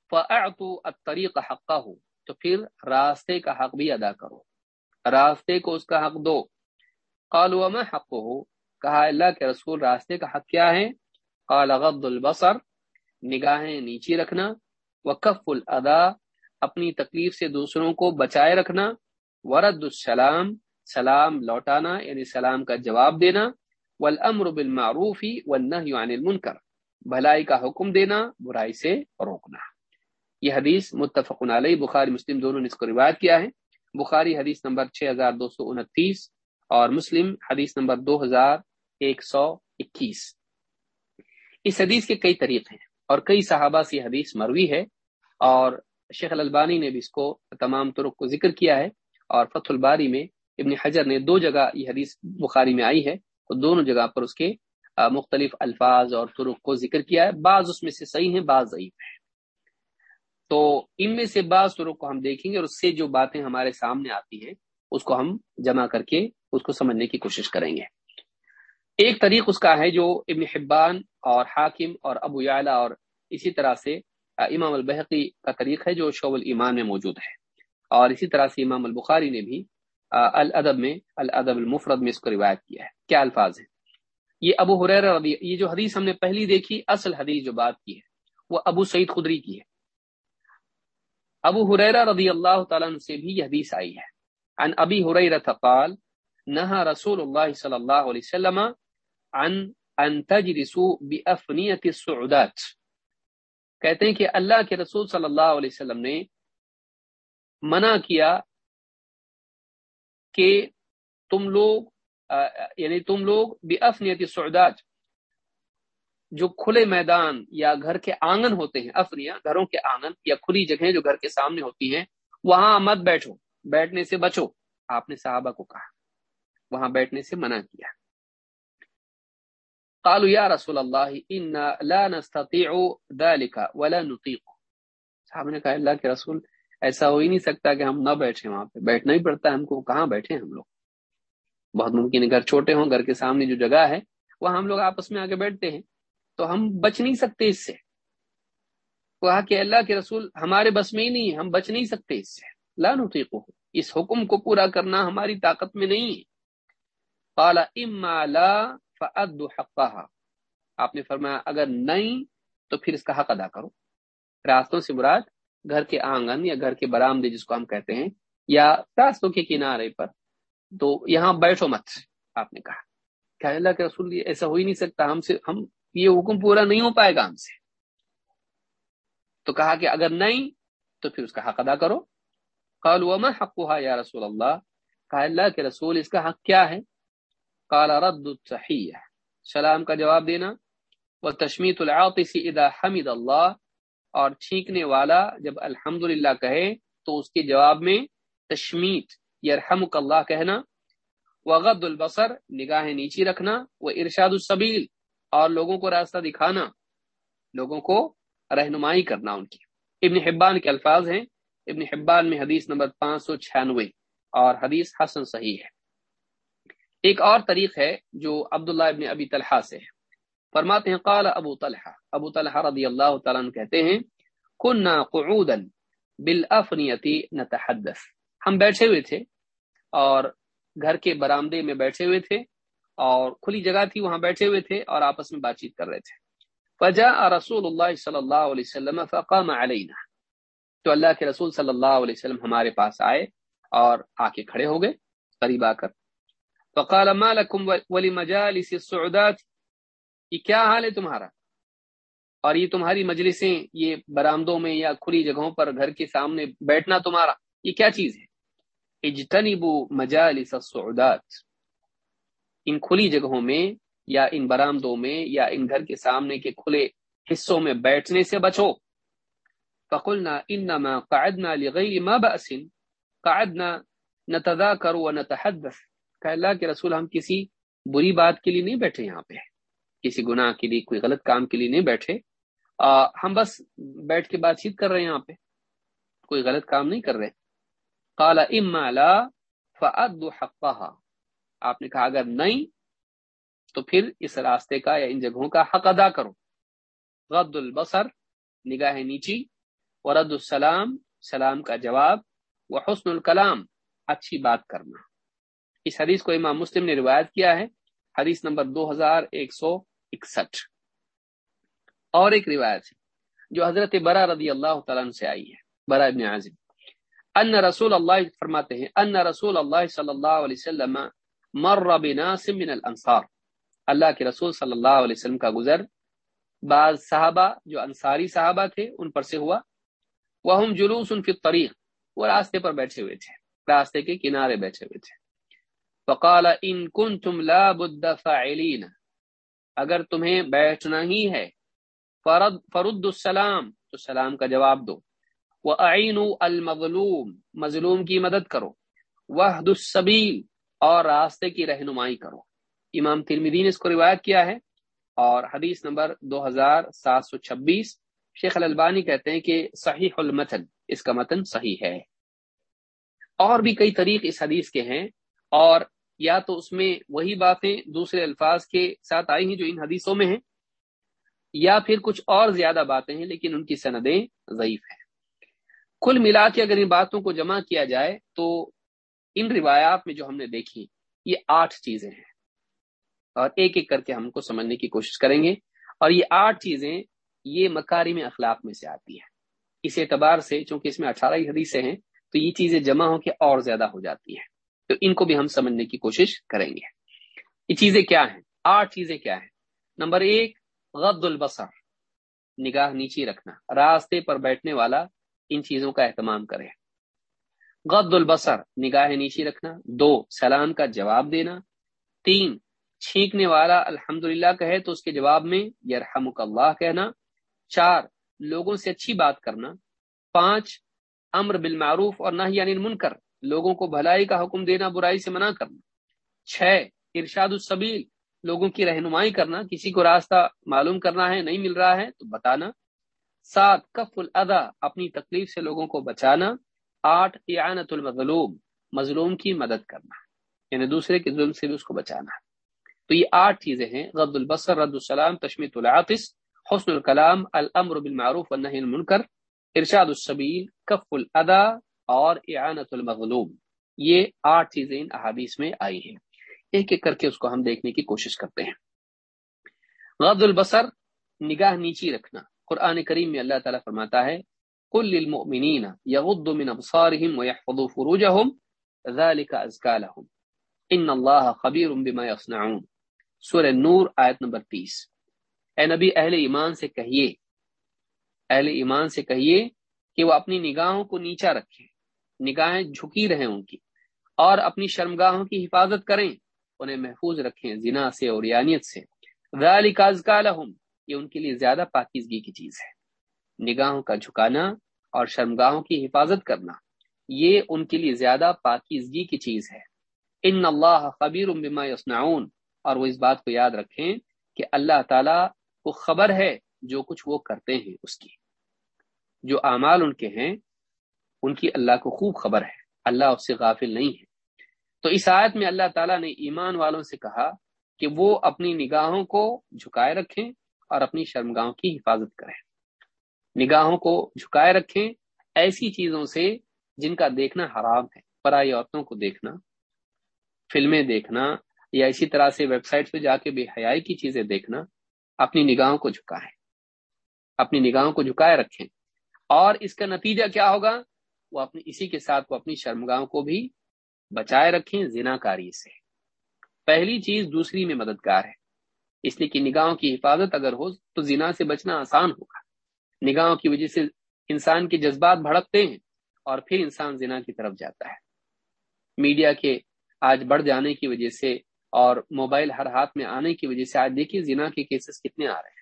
فاعطوا الطريق حقه تو پھر راستے کا حق بھی ادا کرو۔ راستے کو اس کا حق دو۔ قالوا وما حقه؟ کہا، اللہ کے رسول راستے کا حق کیا ہے؟ قال، غض البصر، نگاہیں نیچی رکھنا، وکف الادا اپنی تکلیف سے دوسروں کو بچائے رکھنا، ورد السلام، سلام لوٹانا یعنی سلام کا جواب دینا، والامر بالمعروف والنهي عن المنکر، بھلائی کا حکم دینا، برائی سے روکنا۔ یہ حدیث متفق علیہ، بخاری، مسلم دونوں نے اس کو روایت کیا ہے۔ بخاری حدیث نمبر 6229 اور مسلم حدیث نمبر دو ہزار ایک سو اکیس۔ اس حدیث کے کئی طریق ہیں اور کئی صحابہ سے حدیث مروی ہے اور شیخ البانی نے بھی اس کو تمام طرق کو ذکر کیا ہے اور فتح الباری میں ابن حجر نے دو جگہ یہ حدیث بخاری میں آئی ہے تو دونوں جگہ پر اس کے مختلف الفاظ اور طرق کو ذکر کیا ہے۔ بعض اس میں سے صحیح ہیں، بعض ضعیف ہیں۔ تو ان میں سے بعض طرق کو ہم دیکھیں گے اور اس سے جو باتیں ہمارے سامنے آتی ہیں اس کو ہم جمع کر کے اس کو سمجھنے کی کوشش کریں گے۔ ایک طریق اس کا ہے جو ابن حبان اور حاکم اور ابو یعلا اور اسی طرح سے امام البحقی کا طریق ہے جو شعب الایمان میں موجود ہے۔ اور اسی طرح سے امام البخاری نے بھی الادب میں، الادب المفرد میں اس کو روایت کیا ہے۔ کیا الفاظ ہیں؟ یہ ابو حریر رضی، یہ جو حدیث ہم نے پہلی دیکھی، اصل حدیث جو بات کی ہے، وہ ابو سعید خدری کی ہے۔ ابو حریرہ رضی اللہ تعالیٰ سے بھی یہ حدیث آئی ہے۔ عن ابی حریرہ قال، نہا رسول اللہ صلی اللہ علیہ وسلم عن ان تجلسوا بافنیت السعودات۔ کہتے ہیں کہ اللہ کے رسول صلی اللہ علیہ وسلم نے منع کیا کہ تم لوگ یعنی تم لوگ بافنیت السعودات، جو کھلے میدان یا گھر کے آنگن ہوتے ہیں افنیا گھروں کے آنگن یا کھلی جگہیں جو گھر کے سامنے ہوتی ہیں، وہاں مت بیٹھو۔ بیٹھنے سے بچو۔ آپ نے صحابہ کو کہا۔ وہاں بیٹھنے سے منع کیا۔ قالوا یا رسول اللہ ان لا نستطيع ذلك ولا نطيق۔ صاحب نے کہا، اللہ کے رسول، ایسا ہو ہی نہیں سکتا کہ ہم نہ بیٹھیں وہاں پہ۔ بیٹھنا ہی پڑتا ہے ہم کو۔ کہاں بیٹھے ہم لوگ؟ بہت ممکن ہے، گھر چھوٹے ہوں، گھر کے سامنے جو جگہ ہے وہ ہم لوگ آپس میں آگے بیٹھتے ہیں۔ تو ہم بچ نہیں سکتے اس سے۔ کہا کہ اللہ کے رسول ہمارے بس میں ہی نہیں ہم بچ نہیں سکتے اس سے۔ لا نطیقه اس حکم کو پورا کرنا ہماری طاقت میں نہیں ہے۔ قال اما لا فاد حقها۔ آپ نے فرمایا، اگر نہیں، تو پھر اس کا حق ادا کرو۔ راستوں سے مراد گھر کے آنگن یا گھر کے برامدے جس کو ہم کہتے ہیں، یا راستوں کے کنارے پر۔ تو یہاں بیٹھو مت، آپ نے کہا۔ کہ اللہ کے رسول ایسا ہو ہی نہیں سکتا؟ ہم سے، ہم، یہ حکم پورا نہیں ہو پائے گا ہم سے۔ تو کہا کہ اگر نہیں، تو پھر اس کا حق ادا کرو۔ وما حقها یا رسول اللہ کہا اللہ کے رسول اس کا حق کیا ہے؟ قال، رد التحیہ سلام کا جواب دینا وہ تشمیت العاطس اذا حمد اللہ اور چھینکنے والا جب الحمد کہے، تو اس کے جواب میں تشمیت یرحمک اللہ کہنا وغد البصر نگاہ نیچی رکھنا وہ ارشاد السبیل اور لوگوں کو راستہ دکھانا، لوگوں کو رہنمائی کرنا ان کی۔ ابن حبان کے الفاظ ہیں ابن حبان میں حدیث نمبر پانچ سو چھیانوے اور حدیث حسن صحیح ہے۔ ایک اور طریق ہے جو عبداللہ ابن ابی طلحہ سے ہے۔ فرماتے ہیں، قال ابو طلحہ۔ ابو طلحہ رضی اللہ تعالیٰ عنہ کہتے ہیں کننا قعودا بالافنیتی نتحدث ہم بیٹھے ہوئے تھے اور گھر کے برامدے میں بیٹھے ہوئے تھے اور کھلی جگہ تھی، وہاں بیٹھے ہوئے تھے اور آپس میں بات چیت کر رہے تھے۔ فجاء رسول اللہ صلی اللہ علیہ وسلم فقام علینا۔ تو اللہ کے رسول صلی اللہ علیہ وسلم ہمارے پاس آئے اور آ کے کھڑے ہو گئے، قریب آ کر۔ فقال ما لكم ولمجالس السعودات؟ یہ کیا حال ہے تمہارا؟ اور یہ تمہاری مجلسیں، یہ برامدوں میں یا کھلی جگہوں پر گھر کے سامنے بیٹھنا تمہارا، یہ کیا چیز ہے؟ اجتنبوا مجالس السعودات۔ ان کھلی جگہوں میں یا ان برامدوں میں یا ان گھر کے سامنے کے کھلے حصوں میں بیٹھنے سے بچو۔ فقلنا انما قعدنا لغیر ما بأس. قعدنا نتذاکر ونتحدث. کہ اللہ کے رسول ہم کسی بری بات کے لیے نہیں بیٹھے یہاں پہ. کسی گناہ کے لیے کوئی غلط کام کے لیے نہیں بیٹھے. آ, ہم بس بیٹھ کے بات چیت کر رہے ہیں یہاں پہ. کوئی غلط کام نہیں کر رہے. قال اما لا فعد حقها. آپ نے کہا اگر نہیں تو پھر اس راستے کا یا ان جگہوں کا حق ادا کرو. غد البصر نگاہ نیچی ورد السلام، سلام کا جواب وہ حسن الکلام، اچھی بات کرنا۔ اس حدیث کو امام مسلم نے روایت کیا ہے، حدیث نمبر دو ہزار ایک سو اکسٹھ۔ اور ایک روایت ہے، جو حضرت برا رضی اللہ تعالیٰ سے آئی ہے برا ابن عظم ان رسول اللہ فرماتے ہیں، ان رسول اللہ صلی اللہ علیہ وسلم مر بناس من الانصار۔ اللہ کے رسول صلی اللہ علیہ وسلم کا گزر، بعض صحابہ جو انصاری صحابہ تھے، ان پر سے ہوا۔ وہ جلوس فی الطریق، وہ راستے پر بیٹھے ہوئے تھے، راستے کے کنارے بیٹھے ہوئے تھے۔ فقال، ان کنتم لا بد فاعلین، اگر تمہیں بیٹھنا ہی ہے، فرد فرد السلام، تو سلام کا جواب دو۔ وَأَعِينُوا الْمَظْلُوم، مظلوم کی مدد کرو۔ وحد السبیل، اور راستے کی رہنمائی کرو۔ امام ترمیدی نے اس کو روایت کیا ہے، اور حدیث نمبر دو ہزار سات سو چھبیس۔ شیخ الالبانی کہتے ہیں کہ صحیح المتن، اس کا متن صحیح ہے۔ اور بھی کئی طریق اس حدیث کے ہیں، اور یا تو اس میں وہی باتیں دوسرے الفاظ کے ساتھ آئی ہیں جو ان حدیثوں میں ہیں، یا پھر کچھ اور زیادہ باتیں ہیں، لیکن ان کی سندیں ضعیف ہیں۔ کل ملا کے اگر ان باتوں کو جمع کیا جائے تو ان روایات میں جو ہم نے دیکھی، یہ آٹھ چیزیں ہیں۔ اور ایک ایک کر کے ہم کو سمجھنے کی کوشش کریں گے۔ اور یہ آٹھ چیزیں یہ مکاری میں اخلاق میں سے آتی ہیں اس اعتبار سے چونکہ اس میں اٹھارہ ہی حدیثیں ہیں، تو یہ چیزیں جمع ہو کے اور زیادہ ہو جاتی ہیں۔ تو ان کو بھی ہم سمجھنے کی کوشش کریں گے۔ یہ چیزیں کیا ہیں؟ آٹھ چیزیں کیا ہیں؟ نمبر ایک غد البصر، نگاہ نیچی رکھنا، راستے پر بیٹھنے والا ان چیزوں کا اہتمام کرے۔ غد البصر، نگاہ نیچی رکھنا۔ دو، سلام کا جواب دینا۔ تین، چھینکنے والا الحمد کہے تو اس کے جواب میں یرحمک اللہ کہنا۔ چار، لوگوں سے اچھی بات کرنا۔ پانچ، امر بالمعروف اور نہ یعنی منکر لوگوں کو بھلائی کا حکم دینا، برائی سے منع کرنا۔ چھ، ارشاد السبیل، لوگوں کی رہنمائی کرنا۔ کسی کو راستہ معلوم کرنا ہے، نہیں مل رہا ہے تو بتانا۔ سات، کف الادا اپنی تکلیف سے لوگوں کو بچانا۔ آٹھ، اعانت المظلوم، مظلوم کی مدد کرنا۔ یعنی دوسرے کے ظلم سے بھی اس کو بچانا۔ تو یہ آٹھ چیزیں ہیں۔ غد البصر، رد السلام، تشمیت العاطس حسن الکلام الامر بالمعروف والنہی المنکر ارشاد السبیل کف الادا اور اعانت المغلوب یہ آٹھ چیزیں ان احادیث میں آئی ہیں۔ ایک ایک کر کے اس کو ہم دیکھنے کی کوشش کرتے ہیں۔ غد البصر، نگاہ نیچی رکھنا۔ قرآن کریم میں اللہ تعالیٰ فرماتا ہے کل للمؤمنین یغض من ابصارهم ويحفظوا فروجهم ذلك ازکا لهم۔ ان اللہ خبیر بما يصنعون سورہ نور، آیت نمبر تیس۔ اے نبی، اہل ایمان سے کہیے، اہل ایمان سے کہیے کہ وہ اپنی نگاہوں کو نیچا رکھیں، نگاہیں جھکی رہیں ان کی، اور اپنی شرمگاہوں کی حفاظت کریں، انہیں محفوظ رکھیں زنا سے اور یانیت سے۔ ذالک ازکا لہم، یہ ان کے لیے زیادہ پاکیزگی کی چیز ہے۔ نگاہوں کا جھکانا اور شرمگاہوں کی حفاظت کرنا، یہ ان کے لیے زیادہ پاکیزگی کی چیز ہے۔ ان اللہ خبیر بما یصنعون، اور وہ اس بات کو یاد رکھیں کہ اللہ تعالی کو خبر ہے جو کچھ وہ کرتے ہیں اس کی۔ جو اعمال ان کے ہیں، ان کی اللہ کو خوب خبر ہے۔ اللہ اس سے غافل نہیں ہے۔ تو اس آیت میں اللہ تعالیٰ نے ایمان والوں سے کہا کہ وہ اپنی نگاہوں کو جھکائے رکھیں اور اپنی شرمگاہوں کی حفاظت کریں۔ نگاہوں کو جھکائے رکھیں ایسی چیزوں سے جن کا دیکھنا حرام ہے۔ پرائی عورتوں کو دیکھنا، فلمیں دیکھنا یا اسی طرح سے ویب سائٹ پہ جا کے بے حیائی کی چیزیں دیکھنا۔ اپنی نگاہوں کو جھکائیں۔ اپنی نگاہوں کو جھکائے رکھیں۔ اور اس کا نتیجہ کیا ہوگا؟ وہ اپنی، اسی کے ساتھ وہ اپنی شرمگاہوں کو بھی بچائے رکھیں زنا کاری سے۔ پہلی چیز دوسری میں مددگار ہے۔ اس لیے کہ نگاہوں کی حفاظت اگر ہو تو زنا سے بچنا آسان ہوگا۔ نگاہوں کی وجہ سے انسان کے جذبات بھڑکتے ہیں اور پھر انسان زنا کی طرف جاتا ہے۔ میڈیا کے آج بڑھ جانے کی وجہ سے اور موبائل ہر ہاتھ میں آنے کی وجہ سے، آج دیکھیے زنا کے کیسز کتنے آ رہے ہیں۔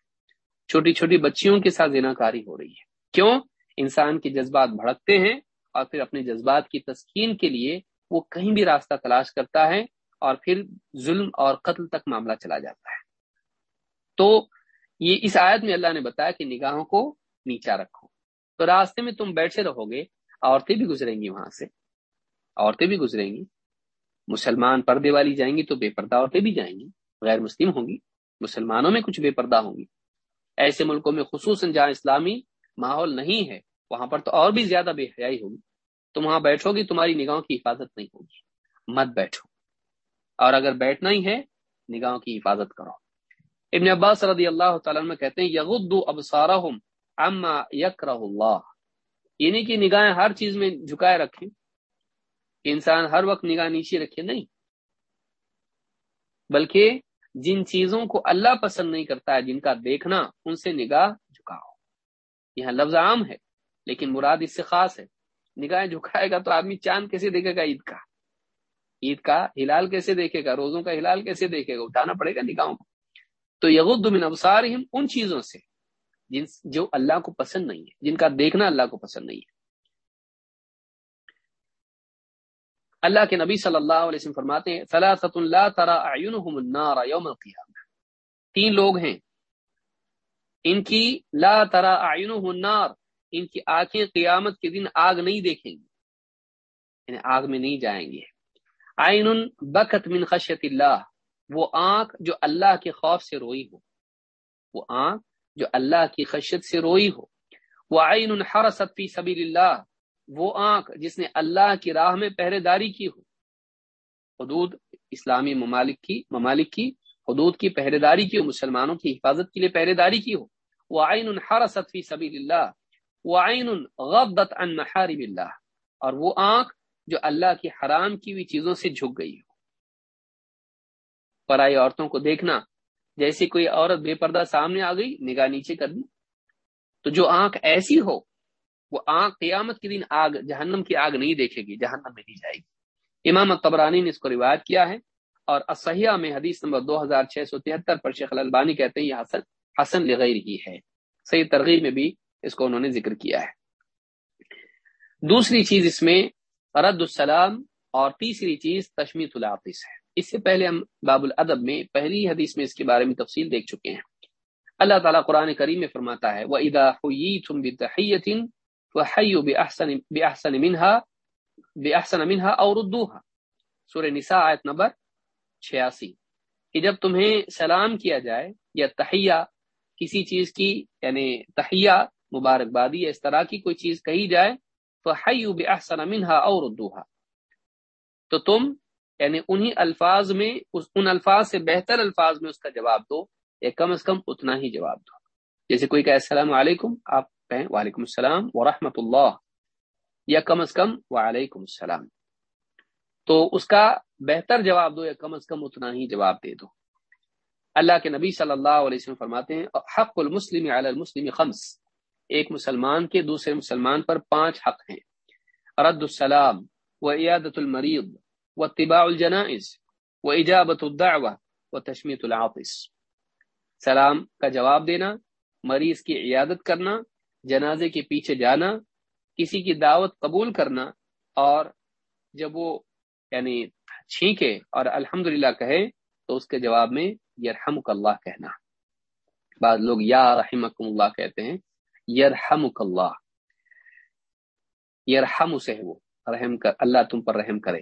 چھوٹی چھوٹی بچیوں کے ساتھ زنا کاری ہو رہی ہے۔ کیوں؟ انسان کے جذبات بھڑکتے ہیں اور پھر اپنے جذبات کی تسکین کے لیے وہ کہیں بھی راستہ تلاش کرتا ہے اور پھر ظلم اور قتل تک معاملہ چلا جاتا ہے۔ تو یہ اس آیت میں اللہ نے بتایا کہ نگاہوں کو نیچا رکھو۔ تو راستے میں تم بیٹھے رہو گے، عورتیں بھی گزریں گی وہاں سے۔ عورتیں بھی گزریں گی۔ مسلمان پردے والی جائیں گی تو بے پردہ عورتیں بھی جائیں گی، غیر مسلم ہوں گی، مسلمانوں میں کچھ بے پردہ ہوں گی۔ ایسے ملکوں میں خصوصاً جہاں اسلامی ماحول نہیں ہے، وہاں پر تو اور بھی زیادہ بے حیائی ہوگی۔ تم وہاں بیٹھو گی، تمہاری نگاہوں کی حفاظت نہیں ہوگی۔ مت بیٹھو۔ اور اگر بیٹھنا ہی ہے، نگاہوں کی حفاظت کرو۔ ابن عباس رضی اللہ تعالیٰ میں کہتے ہیں یغد ابصارہم اما یکرہ اللہ۔ یعنی کہ نگاہیں ہر چیز میں جھکائے رکھیں۔ انسان ہر وقت نگاہ نیچے رکھے نہیں۔ بلکہ جن چیزوں کو اللہ پسند نہیں کرتا ہے، جن کا دیکھنا، ان سے نگاہ جھکاؤ۔ یہاں لفظ عام ہے، لیکن مراد اس سے خاص ہے۔ نگاہیں جھکائے گا تو آدمی چاند کیسے دیکھے گا؟ عید کا۔ عید کا ہلال کیسے دیکھے گا؟ روزوں کا ہلال کیسے دیکھے گا؟ اٹھانا پڑے گا نگاہوں کو۔ تو یغد من ابصارہم ان چیزوں سے، جن جو اللہ کو پسند نہیں ہے، جن کا دیکھنا اللہ کو پسند نہیں ہے۔ اللہ کے نبی صلی اللہ علیہ وسلم فرماتے ہیں ثلاثت لا ترى اعینهم النار یوم القیامہ تین لوگ ہیں۔ ان کی لا ترى اعینهم النار، ان کی آنکھیں قیامت کے دن آگ نہیں دیکھیں گی۔ یعنی آگ میں نہیں جائیں گے عین بکت من خشیت اللہ، وہ آنکھ جو اللہ کے خوف سے روئی ہو۔ وہ آنکھ جو اللہ کی خشیت سے روئی ہو۔ وہ عین حرست فی سبیل اللہ وہ آنکھ جس نے اللہ کی راہ میں پہرے داری کی ہو۔ حدود اسلامی ممالک کی ممالک کی حدود کی پہرے داری کی ہو مسلمانوں کی حفاظت کے لیے پہرے داری کی ہو۔ وہ عین حرست فی سبیل اللہ وہ عین غبت عن محارب اللہ اور وہ آنکھ جو اللہ کی حرام کی ہوئی چیزوں سے جھک گئی ہو۔ پرائی عورتوں کو دیکھنا۔ جیسے کوئی عورت بے پردہ سامنے آ گئی، نگاہ نیچے کر دی۔ تو جو آنکھ ایسی ہو وہ آنکھ قیامت کے دن آگ، جہنم کی آگ نہیں دیکھے گی، جہنم میں نہیں جائے گی۔ امام تبرانی نے اس کو روایت کیا ہے اور اسحیہ میں حدیث نمبر دو ہزار چھ سو تہتر پر شیخ البانی کہتے ہیں یہ حسن حسن لغیر ہی ہے۔ صحیح ترغیب میں بھی اس کو انہوں نے ذکر کیا ہے۔ دوسری چیز اس میں رد السلام اور تیسری چیز تشمیت العاطس ہے۔ اس سے پہلے ہم باب الادب میں پہلی حدیث میں اس کے بارے میں تفصیل دیکھ چکے ہیں۔ اللہ تعالیٰ قرآن کریم میں فرماتا ہے وہ ادا ہوئی تم بتحیتن وحیو بأحسن بأحسن منها بأحسن منها او ردوها۔ سورہ نساء آیت نمبر 86 کہ جب تمہیں سلام کیا جائے یا تہیا کسی چیز کی یعنی تہیا مبارکبادی یا اس طرح کی کوئی چیز کہی جائے تو بأحسن منها اور ردوها۔ تو تم یعنی انہی الفاظ میں، اس ان الفاظ سے بہتر الفاظ میں اس کا جواب دو، یا کم از کم اتنا ہی جواب دو۔ جیسے کوئی کہ السلام علیکم، آپ کہیں وعلیکم السلام ورحمۃ اللہ یا کم از کم وعلیکم السلام تو اس کا بہتر جواب دو یا کم از کم اتنا ہی جواب دے دو۔ اللہ کے نبی صلی اللہ علیہ وسلم فرماتے ہیں، حق المسلم علی المسلم خمس۔ ایک مسلمان کے دوسرے مسلمان پر پانچ حق ہیں۔ رد السلام و عیادت المریض و طباء الجنائز و اجابت الدعوہ و تشمیت العاطس۔ سلام کا جواب دینا، مریض کی عیادت کرنا جنازے کے پیچھے جانا، کسی کی دعوت قبول کرنا اور جب وہ یعنی چھینکے اور الحمد کہے تو اس کے جواب میں یرحمک اللہ کہنا۔ بعض لوگ یا رحمکم اللہ کہتے ہیں، یرحمک اللہ۔ یرحم سے وہ، رحم کر، اللہ تم پر رحم کرے۔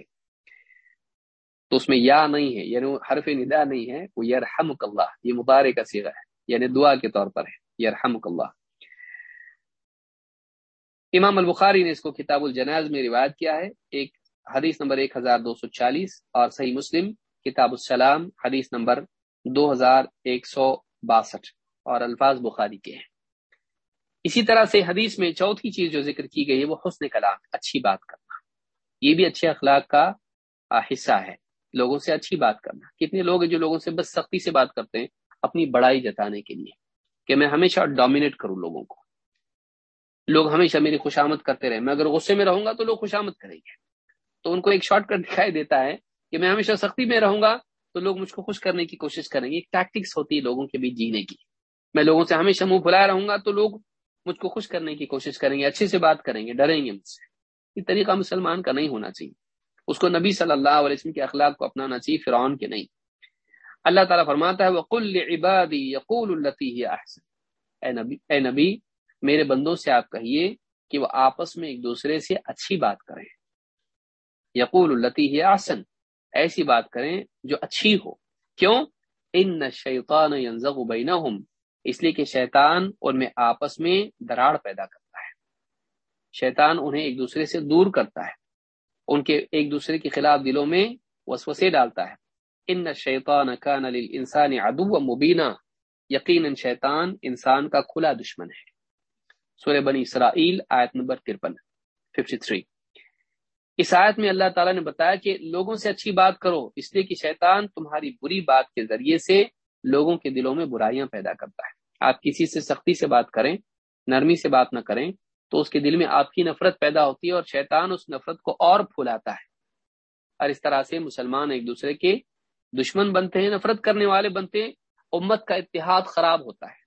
تو اس میں یا نہیں ہے یعنی حرف ندا نہیں ہے، وہ یرحمک اللہ، یہ مبارک کا ہے یعنی دعا کے طور پر ہے، یرحمک اللہ۔ امام البخاری نے اس کو کتاب الجناز میں روایت کیا ہے، ایک حدیث نمبر ایک ہزار دو سو چالیس اور صحیح مسلم کتاب السلام، حدیث نمبر دو ہزار ایک سو باسٹھ اور الفاظ بخاری کے ہیں۔ اسی طرح سے حدیث میں چوتھی چیز جو ذکر کی گئی ہے، وہ حسن کلام، اچھی بات کرنا۔ یہ بھی اچھے اخلاق کا حصہ ہے، لوگوں سے اچھی بات کرنا۔ کتنے لوگ ہیں جو لوگوں سے بس سختی سے بات کرتے ہیں اپنی بڑائی جتانے کے لیے، کہ میں ہمیشہ ڈومینیٹ کروں لوگوں کو۔ لوگ ہمیشہ میری خوشامد کرتے رہے۔ میں اگر غصے میں رہوں گا تو لوگ خوشامد کریں گے۔ تو ان کو ایک شارٹ کٹ دکھائی دیتا ہے کہ میں ہمیشہ سختی میں رہوں گا تو لوگ مجھ کو خوش کرنے کی کوشش کریں گے۔ ایک ٹیکٹکس ہوتی ہے لوگوں کے بیچ جینے کی۔ میں لوگوں سے ہمیشہ منہ بھلایا رہوں گا تو لوگ مجھ کو خوش کرنے کی کوشش کریں گے، اچھے سے بات کریں گے، ڈریں گے مجھ سے۔ یہ طریقہ مسلمان کا نہیں ہونا چاہیے۔ اس کو نبی صلی اللہ علیہ وسلم کے اخلاق کو اپنانا چاہیے، فرعون کے نہیں۔ اللہ تعالیٰ فرماتا ہے، وقل عبادی یقول التی احسن اے نبی اے نبی میرے بندوں سے آپ کہیے کہ وہ آپس میں ایک دوسرے سے اچھی بات کریں۔ یقول التی آسن ایسی بات کریں جو اچھی ہو۔ کیوں؟ ان شیطان بینہم، اس لیے کہ شیطان ان میں آپس میں دراڑ پیدا کرتا ہے۔ شیطان انہیں ایک دوسرے سے دور کرتا ہے۔ ان کے ایک دوسرے کے خلاف دلوں میں وسوسے ڈالتا ہے۔ ان شیطان کان للانسان عدو مبینہ یقینا شیطان انسان کا کھلا دشمن ہے۔ سورہ بنی اسرائیل، آیت نمبر ترپن ففٹی تھری اس آیت میں اللہ تعالیٰ نے بتایا کہ لوگوں سے اچھی بات کرو، اس لیے کہ شیطان تمہاری بری بات کے ذریعے سے لوگوں کے دلوں میں برائیاں پیدا کرتا ہے۔ آپ کسی سے سختی سے بات کریں، نرمی سے بات نہ کریں، تو اس کے دل میں آپ کی نفرت پیدا ہوتی ہے اور شیطان اس نفرت کو اور پھولاتا ہے۔ اور اس طرح سے مسلمان ایک دوسرے کے دشمن بنتے ہیں، نفرت کرنے والے بنتے ہیں، امت کا اتحاد خراب ہوتا ہے۔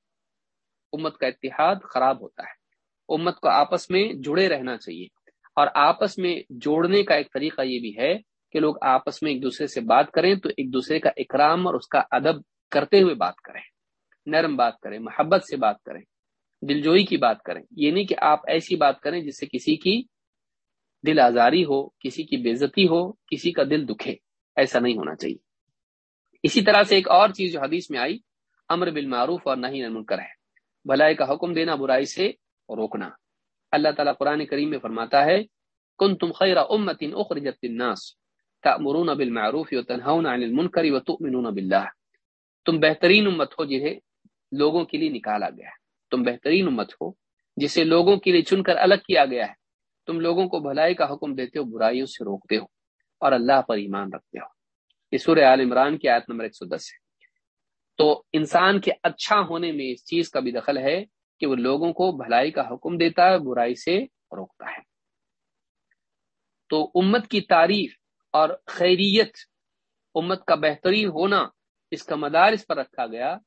امت کا اتحاد خراب ہوتا ہے۔ امت کو آپس میں جڑے رہنا چاہیے۔ اور آپس میں جوڑنے کا ایک طریقہ یہ بھی ہے کہ لوگ آپس میں ایک دوسرے سے بات کریں تو ایک دوسرے کا اکرام اور اس کا ادب کرتے ہوئے بات کریں۔ نرم بات کریں، محبت سے بات کریں، دلجوئی کی بات کریں۔ یہ نہیں کہ آپ ایسی بات کریں جس سے کسی کی دل آزاری ہو، کسی کی بےزتی ہو، کسی کا دل دکھے۔ ایسا نہیں ہونا چاہیے۔ اسی طرح سے ایک اور چیز جو حدیث میں آئی، امر بالمعروف اور نہیں منکر ہے۔ بھلائی کا حکم دینا برائی سے روکنا۔ اللہ تعالیٰ قرآن کریم میں فرماتا ہے کن تم خیر امت اخرجت الناس تأمرون بالمعروف وتنهون عن المنکر وتؤمنون بالله تم بہترین امت ہو جنہیں لوگوں کے لیے نکالا گیا۔ ہے تم بہترین امت ہو جسے لوگوں کے لیے چن کر الگ کیا گیا ہے۔ تم لوگوں کو بھلائی کا حکم دیتے ہو، برائیوں سے روکتے ہو اور اللہ پر ایمان رکھتے ہو۔ یہ سورہ آل عمران کی آیت نمبر 110 ہے۔ تو انسان کے اچھا ہونے میں اس چیز کا بھی دخل ہے کہ وہ لوگوں کو بھلائی کا حکم دیتا ہے، برائی سے روکتا ہے۔ تو امت کی تعریف اور خیریت امت کا بہترین ہونا اس کا مدار اس پر رکھا گیا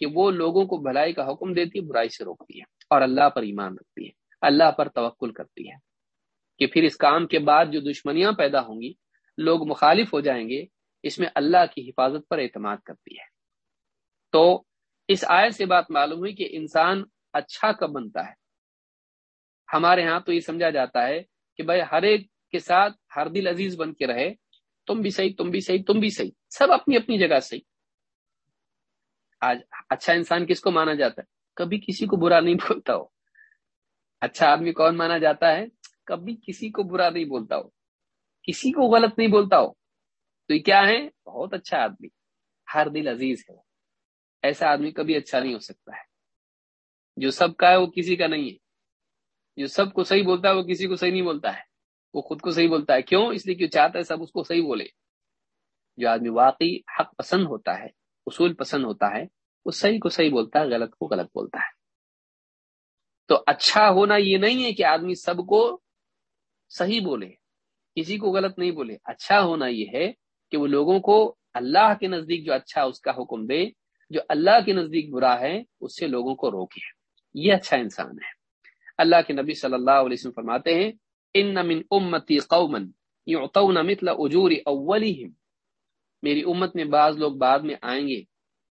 کہ وہ لوگوں کو بھلائی کا حکم دیتی ہے، برائی سے روکتی ہے اور اللہ پر ایمان رکھتی ہے، اللہ پر توکل کرتی ہے کہ پھر اس کام کے بعد جو دشمنیاں پیدا ہوں گی، لوگ مخالف ہو جائیں گے، اس میں اللہ کی حفاظت پر اعتماد کرتی ہے۔ تو اس آئے سے بات معلوم ہوئی کہ انسان اچھا کب بنتا ہے؟ ہمارے ہاں تو یہ سمجھا جاتا ہے کہ بھائی ہر ایک کے ساتھ ہر دل عزیز بن کے رہے، تم بھی صحیح، تم بھی صحیح، تم بھی صحیح، سب اپنی اپنی جگہ صحیح۔ آج اچھا انسان کس کو مانا جاتا ہے؟ کبھی کسی کو برا نہیں بولتا ہو۔ اچھا آدمی کون مانا جاتا ہے؟ کبھی کسی کو برا نہیں بولتا ہو۔ کسی کو غلط نہیں بولتا ہو۔ تو یہ کیا ہے؟ بہت اچھا آدمی، ہر دل عزیز ہے۔ ایسا آدمی کبھی اچھا نہیں ہو سکتا ہے۔ جو سب کا ہے وہ کسی کا نہیں ہے۔ جو سب کو صحیح بولتا ہے وہ کسی کو صحیح نہیں بولتا ہے۔ وہ خود کو صحیح بولتا ہے۔ کیوں؟ اس لیے کیوں چاہتا ہے سب اس کو صحیح بولے۔ جو آدمی واقعی حق پسند ہوتا ہے، اصول پسند ہوتا ہے، وہ صحیح کو صحیح بولتا ہے، غلط کو غلط بولتا ہے۔ تو اچھا ہونا یہ نہیں ہے کہ آدمی سب کو صحیح بولے، کسی کو غلط نہیں بولے۔ اچھا ہونا یہ ہے کہ وہ لوگوں کو اللہ کے نزدیک جو اچھا اس کا حکم دے، جو اللہ کے نزدیک برا ہے، اس سے لوگوں کو روکے۔ یہ اچھا انسان ہے۔ اللہ کے نبی صلی اللہ علیہ وسلم فرماتے ہیں ان من امتی قومن یعطون مثل اجور اولہم میری امت میں بعض لوگ بعد میں آئیں گے،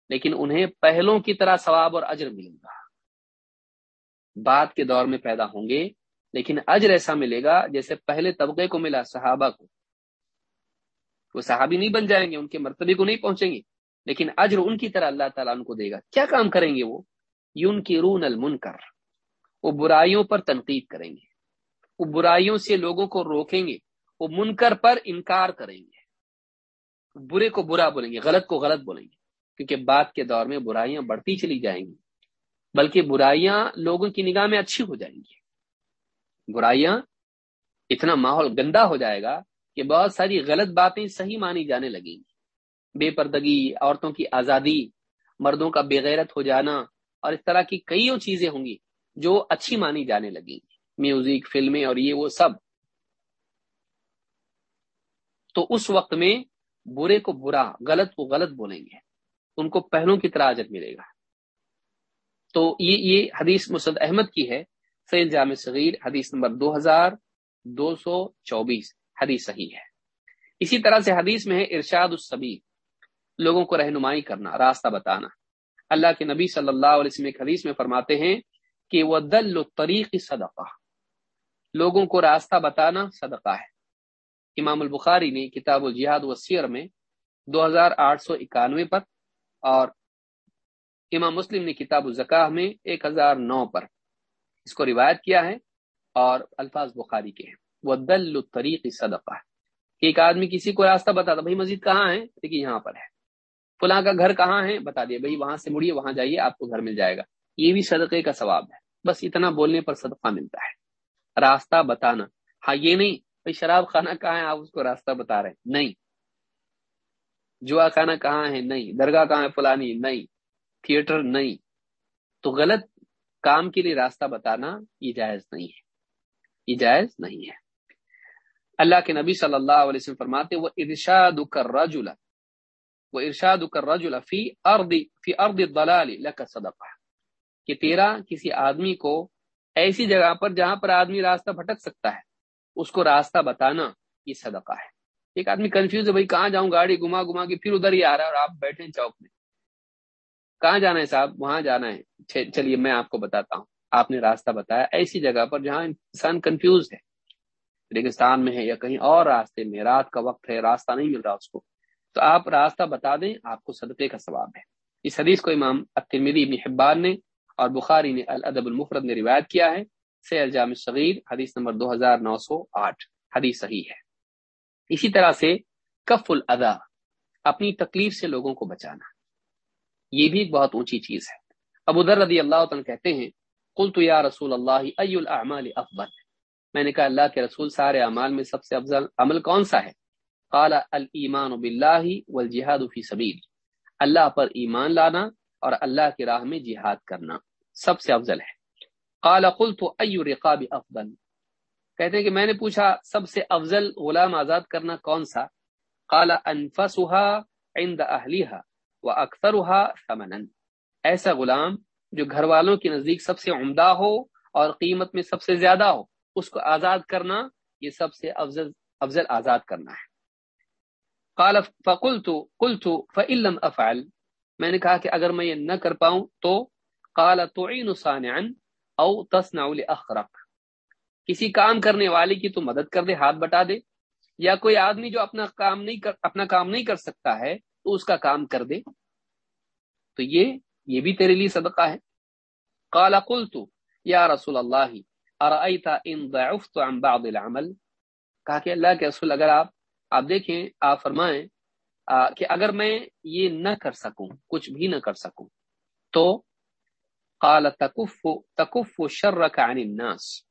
لیکن انہیں پہلوں کی طرح ثواب اور اجر ملے گا۔ بعد کے دور میں پیدا ہوں گے، لیکن اجر ایسا ملے گا جیسے پہلے طبقے کو ملا صحابہ کو۔ وہ صحابی نہیں بن جائیں گے، ان کے مرتبے کو نہیں پہنچیں گے، لیکن اجر ان کی طرح اللہ تعالیٰ ان کو دے گا۔ کیا کام کریں گے وہ؟ یون کی رون المنکر۔ وہ برائیوں پر تنقید کریں گے۔ وہ برائیوں سے لوگوں کو روکیں گے۔ وہ منکر پر انکار کریں گے۔ برے کو برا بولیں گے، غلط کو غلط بولیں گے۔ کیونکہ بعد کے دور میں برائیاں بڑھتی چلی جائیں گی۔ بلکہ برائیاں لوگوں کی نگاہ میں اچھی ہو جائیں گی۔ برائیاں اتنا ماحول گندا ہو جائے گا کہ بہت ساری غلط باتیں صحیح مانی جانے لگیں گی۔ بے پردگی، عورتوں کی آزادی، مردوں کا بےغیرت ہو جانا اور اس طرح کی کئی چیزیں ہوں گی جو اچھی مانی جانے لگیں گی۔ میوزک، فلمیں اور یہ وہ سب۔ تو اس وقت میں برے کو برا، غلط کو غلط بولیں گے۔ ان کو پہلوں کی طرح عجت ملے گا۔ تو یہ یہ حدیث مسد احمد کی ہے۔ سید جامع صغیر، حدیث نمبر دو ہزار دو سو چوبیس۔ حدیث صحیح ہے۔ اسی طرح سے حدیث میں ہے ارشاد السبی لوگوں کو رہنمائی کرنا، راستہ بتانا۔ اللہ کے نبی صلی اللہ علیہ وسلم ایک حدیث میں فرماتے ہیں کہ وہ دل طریق صدقہ لوگوں کو راستہ بتانا صدقہ ہے۔ امام البخاری نے کتاب الجہاد وسیر میں دو ہزار آٹھ سو اکانوے پر اور امام مسلم نے کتاب الزکاہ میں ایک ہزار نو پر اس کو روایت کیا ہے اور الفاظ بخاری کے ہیں۔ وہ دل طریق صدقہ ایک آدمی کسی کو راستہ بتاتا بھائی مسجد کہاں ہے؟ دیکھیے یہاں پر ہے۔ فلاں کا گھر کہاں ہے؟ بتا دیا بھائی وہاں سے مڑیے، وہاں جائیے، آپ کو گھر مل جائے گا۔ یہ بھی صدقے کا ثواب ہے۔ بس اتنا بولنے پر صدقہ ملتا ہے۔ راستہ بتانا۔ ہاں یہ نہیں، بھائی شراب خانہ کہاں ہے؟ آپ اس کو راستہ بتا رہے نہیں۔ جوا خانہ کہاں ہے؟ نہیں۔ درگاہ کہاں ہے؟ فلانی۔ نہیں۔ تھیٹر؟ نہیں۔ تو غلط کام کے لیے راستہ بتانا یہ جائز نہیں ہے۔ یہ جائز نہیں ہے۔ اللہ کے نبی صلی اللہ علیہ وسلم فرماتے وہ ارشاد کر رجلا وہ ارشاد کر رجلا فی ارد فی ارد الضلال لک صدقہ کہ تیرا کسی آدمی کو ایسی جگہ پر جہاں پر آدمی راستہ بھٹک سکتا ہے، اس کو راستہ بتانا یہ صدقہ ہے۔ ایک آدمی کنفیوز ہے، بھائی کہاں جاؤں گاڑی گما گما کے پھر ادھر ہی آ رہا ہے اور آپ بیٹھے ہیں چوک میں۔ کہاں جانا ہے صاحب؟ وہاں جانا ہے۔ چلیے میں آپ کو بتاتا ہوں۔ آپ نے راستہ بتایا ایسی جگہ پر جہاں انسان کنفیوز ہے۔ ریگستان میں ہے یا کہیں اور راستے میں، رات کا وقت ہے، راستہ نہیں مل رہا اس کو۔ تو آپ راستہ بتا دیں، آپ کو صدقے کا ثواب ہے۔ اس حدیث کو امام ابن حبان نے اور بخاری نے الادب المفرد نے روایت کیا ہے۔ سیل جامع صغیر حدیث نمبر دو ہزار نو سو آٹھ۔ حدیث صحیح ہے۔ اسی طرح سے کف الادا اپنی تکلیف سے لوگوں کو بچانا۔ یہ بھی ایک بہت اونچی چیز ہے۔ ابو ذر رضی اللہ عنہ کہتے ہیں، قلت یا رسول اللہ ای الاعمال افضل؟ میں نے کہا، اللہ کے رسول سارے اعمال میں سب سے افضل عمل کون سا ہے؟ قال الایمان باللہ والجہاد فی سبیل۔ اللہ پر ایمان لانا اور اللہ کی راہ میں جہاد کرنا سب سے افضل ہے۔ قال قلت ای رقاب افضل۔ کہتے ہیں کہ میں نے پوچھا سب سے افضل غلام آزاد کرنا کون سا؟ قال انفسها عند اهلها واكثرها ثمنا۔ ایسا غلام جو گھر والوں کے نزدیک سب سے عمدہ ہو اور قیمت میں سب سے زیادہ ہو، اس کو آزاد کرنا یہ سب سے افضل افضل آزاد کرنا ہے۔ قال، فقلت، قلت فعلم افعل میں نے کہا کہ اگر میں یہ نہ کر پاؤں تو قال تعین صانعا او تصنع لاخرق کسی کام کرنے والے کی تو مدد کر دے، ہاتھ بٹا دے۔ یا کوئی آدمی جو اپنا کام نہیں کر، اپنا کام نہیں کر سکتا ہے تو اس کا کام کر دے۔ تو یہ یہ بھی تیرے لیے صدقہ ہے۔ قال، قلت، یا رسول اللہ ارأيت ان ضعفت عن بعض العمل؟ کہا کہ اللہ کے رسول، اگر آپ آپ دیکھیں، آپ فرمائیں کہ اگر میں یہ نہ کر سکوں، کچھ بھی نہ کر سکوں، تو قال تکف تکف شرک عن الناس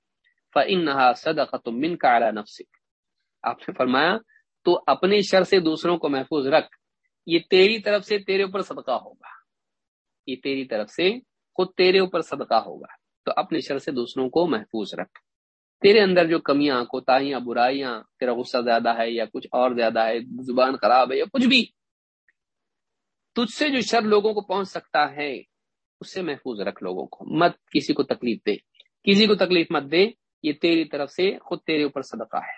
فانها صدقه منك على نفسك آپ نے فرمایا، تو اپنے شر سے دوسروں کو محفوظ رکھ۔ یہ تیری طرف سے تیرے اوپر صدقہ ہوگا۔ یہ تیری طرف سے خود تیرے اوپر صدقہ ہوگا۔ تو اپنے شر سے دوسروں کو محفوظ رکھ۔ تیرے اندر جو کمیاں، کوتاہیاں، برائیاں، تیرا غصہ زیادہ ہے یا کچھ اور زیادہ ہے، زبان خراب ہے یا کچھ بھی، تجھ سے جو شر لوگوں کو پہنچ سکتا ہے، اس سے محفوظ رکھ لوگوں کو۔ مت کسی کو تکلیف دے۔ کسی کو تکلیف مت دے۔ یہ تیری طرف سے خود تیرے اوپر صدقہ ہے۔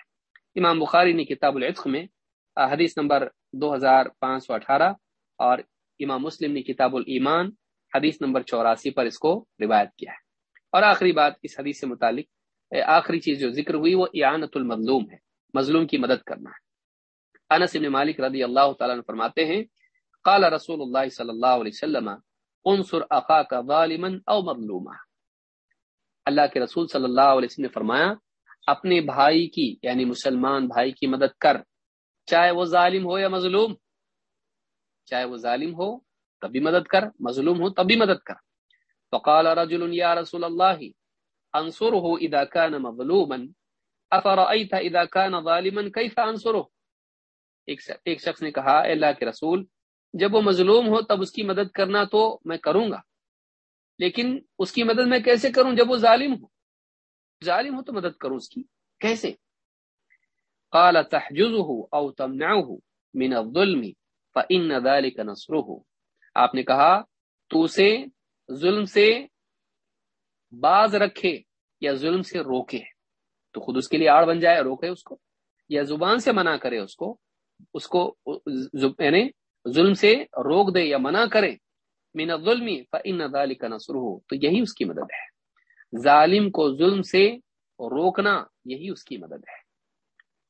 امام بخاری نے کتاب العتق میں حدیث نمبر دو ہزار پانچ سو اٹھارہ اور امام مسلم نے کتاب الایمان حدیث نمبر چوراسی پر اس کو روایت کیا ہے۔ اور آخری بات اس حدیث سے متعلق آخری چیز جو ذکر ہوئی وہ اعانت المظلوم ہے، مظلوم کی مدد کرنا ہے۔ انس بن مالک رضی اللہ تعالیٰ نے فرماتے ہیں، قال رسول اللہ صلی اللہ علیہ وسلم، انصر اخاک ظالما او مظلوما۔ اللہ کے رسول صلی اللہ علیہ وسلم نے فرمایا، اپنے بھائی کی یعنی مسلمان بھائی کی مدد کر، چاہے وہ ظالم ہو یا مظلوم۔ چاہے وہ ظالم ہو تبھی مدد کر، مظلوم ہو تبھی مدد کر۔ فقال رجل یا رسول اللہ انصره اذا كان مظلوما. افرايت اذا كان ظالما كيف انصره ایک شخص نے کہا، اے اللہ کے رسول، جب وہ مظلوم ہو تب اس کی مدد کرنا تو میں کروں گا۔ لیکن اس کی مدد میں کیسے کروں جب وہ ظالم ہو؟ ظالم ہو تو مدد کروں اس کی۔ کیسے؟ قال، تحجزه او تمنعه من الظلم فان ذلك نصره۔ آپ نے کہا، تو اسے ظلم سے باز رکھے یا ظلم سے روکے، تو خود اس کے لیے آڑ بن جائے، روکے اس کو، یا زبان سے منع کرے اس کو اس کو یعنی ظلم سے روک دے یا منع کرے مین ظلم فن ہو تو یہی اس کی مدد ہے۔ ظالم کو ظلم سے روکنا یہی اس کی مدد ہے۔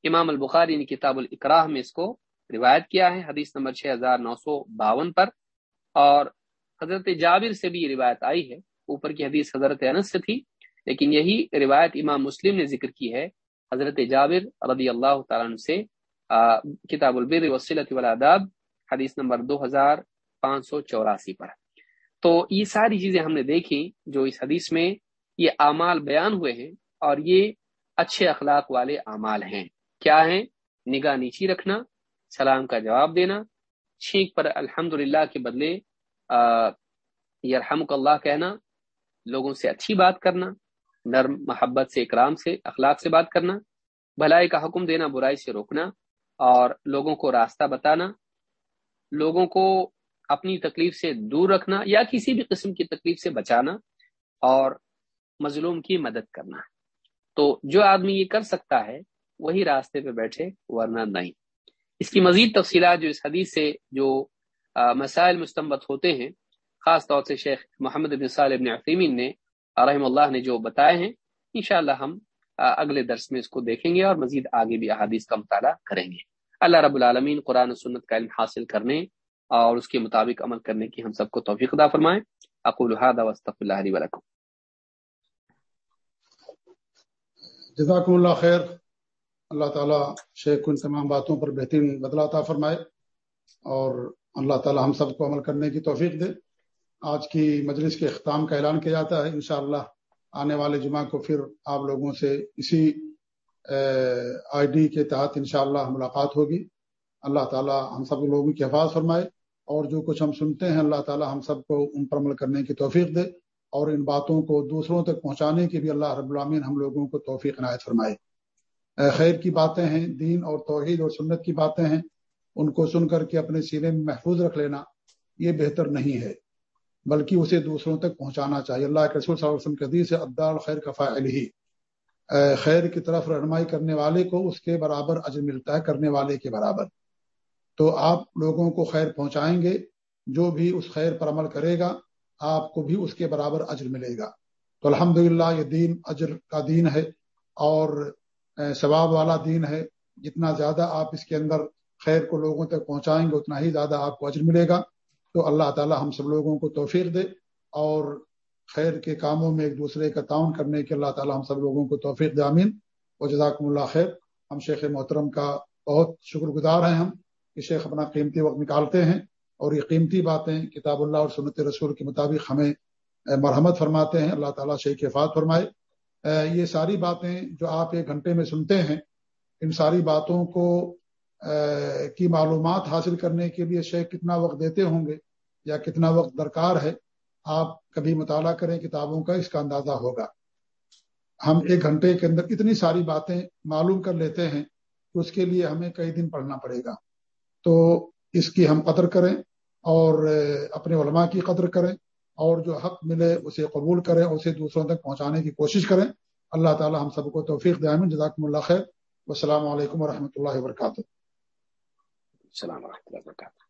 امام البخاری نے کتاب الاکراہ میں اس کو روایت کیا ہے، حدیث نمبر 6952 پر، اور حضرت جابر سے بھی یہ روایت آئی ہے۔ اوپر کی حدیث حضرت انس سے تھی، لیکن یہی روایت امام مسلم نے ذکر کی ہے، حضرت جابر رضی اللہ تعالیٰ عنہ سے کتاب البر وسیلت والاداب حدیث نمبر دو ہزار پانچ سو چوراسی پر۔ تو یہ ساری چیزیں ہم نے دیکھی جو اس حدیث میں یہ اعمال بیان ہوئے ہیں اور یہ اچھے اخلاق والے اعمال ہیں۔ کیا ہیں؟ نگاہ نیچی رکھنا، سلام کا جواب دینا، چھینک پر الحمد کے بدلے یرحمک اللہ کہنا لوگوں سے اچھی بات کرنا، نرم محبت سے، اکرام سے، اخلاق سے بات کرنا، بھلائی کا حکم دینا، برائی سے روکنا، اور لوگوں کو راستہ بتانا، لوگوں کو اپنی تکلیف سے دور رکھنا یا کسی بھی قسم کی تکلیف سے بچانا اور مظلوم کی مدد کرنا۔ تو جو آدمی یہ کر سکتا ہے، وہی راستے پہ بیٹھے، ورنہ نہیں۔ اس کی مزید تفصیلات جو اس حدیث سے، جو مسائل مستمت ہوتے ہیں خاص طور سے شیخ محمد بن صالح بن عثیمین نے، رحم اللہ نے جو بتائے ہیں، انشاءاللہ ہم اگلے درس میں اس کو دیکھیں گے اور مزید آگے بھی احادیث کا مطالعہ کریں گے۔ اللہ رب العالمین قرآن و سنت کا علم حاصل کرنے اور اس کے مطابق عمل کرنے کی ہم سب کو توفیق دا فرمائیں اقول هذا واستغفر الله لي ولكم۔ جزاکم اللہ خیر۔ اللہ تعالی شیخ ان تمام باتوں پر بہترین بدلا عطا فرمائے اور اللہ تعالی ہم سب کو عمل کرنے کی توفیق دے۔ آج کی مجلس کے اختتام کا اعلان کیا جاتا ہے۔ انشاءاللہ آنے والے جمعہ کو پھر آپ لوگوں سے اسی آئی ڈی کے تحت انشاءاللہ ملاقات ہوگی۔ اللہ تعالی ہم سب لوگوں کی حفاظ فرمائے اور جو کچھ ہم سنتے ہیں اللہ تعالی ہم سب کو ان پر عمل کرنے کی توفیق دے اور ان باتوں کو دوسروں تک پہنچانے کی بھی اللہ رب العامین ہم لوگوں کو توفیق عنایت فرمائے۔ خیر کی باتیں ہیں، دین اور توحید اور سنت کی باتیں ہیں۔ ان کو سن کر کے اپنے سینے میں محفوظ رکھ لینا یہ بہتر نہیں ہے۔ بلکہ اسے دوسروں تک پہنچانا چاہیے۔ اللہ کے رسول صلی اللہ علیہ وسلم کے حدیث ابدال خیر کا فائل ہی خیر کی طرف رہنمائی کرنے والے کو اس کے برابر اجر ملتا ہے، کرنے والے کے برابر۔ تو آپ لوگوں کو خیر پہنچائیں گے، جو بھی اس خیر پر عمل کرے گا، آپ کو بھی اس کے برابر اجر ملے گا۔ تو الحمد یہ دین اجر کا دین ہے اور ثواب والا دین ہے۔ جتنا زیادہ آپ اس کے اندر خیر کو لوگوں تک پہنچائیں گے، اتنا ہی زیادہ آپ کو اجر ملے گا۔ تو اللہ تعالی ہم سب لوگوں کو توفیق دے اور خیر کے کاموں میں ایک دوسرے کا تعاون کرنے کے اللہ تعالی ہم سب لوگوں کو توفیق دے امین و جزاکم اللہ خیر۔ ہم شیخ محترم کا بہت شکر گزار ہیں ہم کہ شیخ اپنا قیمتی وقت نکالتے ہیں اور یہ قیمتی باتیں کتاب اللہ اور سنت رسول کے مطابق ہمیں مرحمت فرماتے ہیں۔ اللہ تعالیٰ شیخ حفاظ فرمائے۔ یہ ساری باتیں جو آپ ایک گھنٹے میں سنتے ہیں، ان ساری باتوں کو کی معلومات حاصل کرنے کے لیے شیخ کتنا وقت دیتے ہوں گے یا کتنا وقت درکار ہے، آپ کبھی مطالعہ کریں کتابوں کا، اس کا اندازہ ہوگا۔ ہم ایک گھنٹے کے اندر اتنی ساری باتیں معلوم کر لیتے ہیں کہ اس کے لیے ہمیں کئی دن پڑھنا پڑے گا۔ تو اس کی ہم قدر کریں اور اپنے علماء کی قدر کریں اور جو حق ملے اسے قبول کریں اسے دوسروں تک پہنچانے کی کوشش کریں۔ اللہ تعالی ہم سب کو توفیق دائم جزاکم اللہ خیر۔ السلام علیکم و رحمۃ اللہ وبرکاتہ۔ السلام ورحمۃ اللہ وبرکاتہ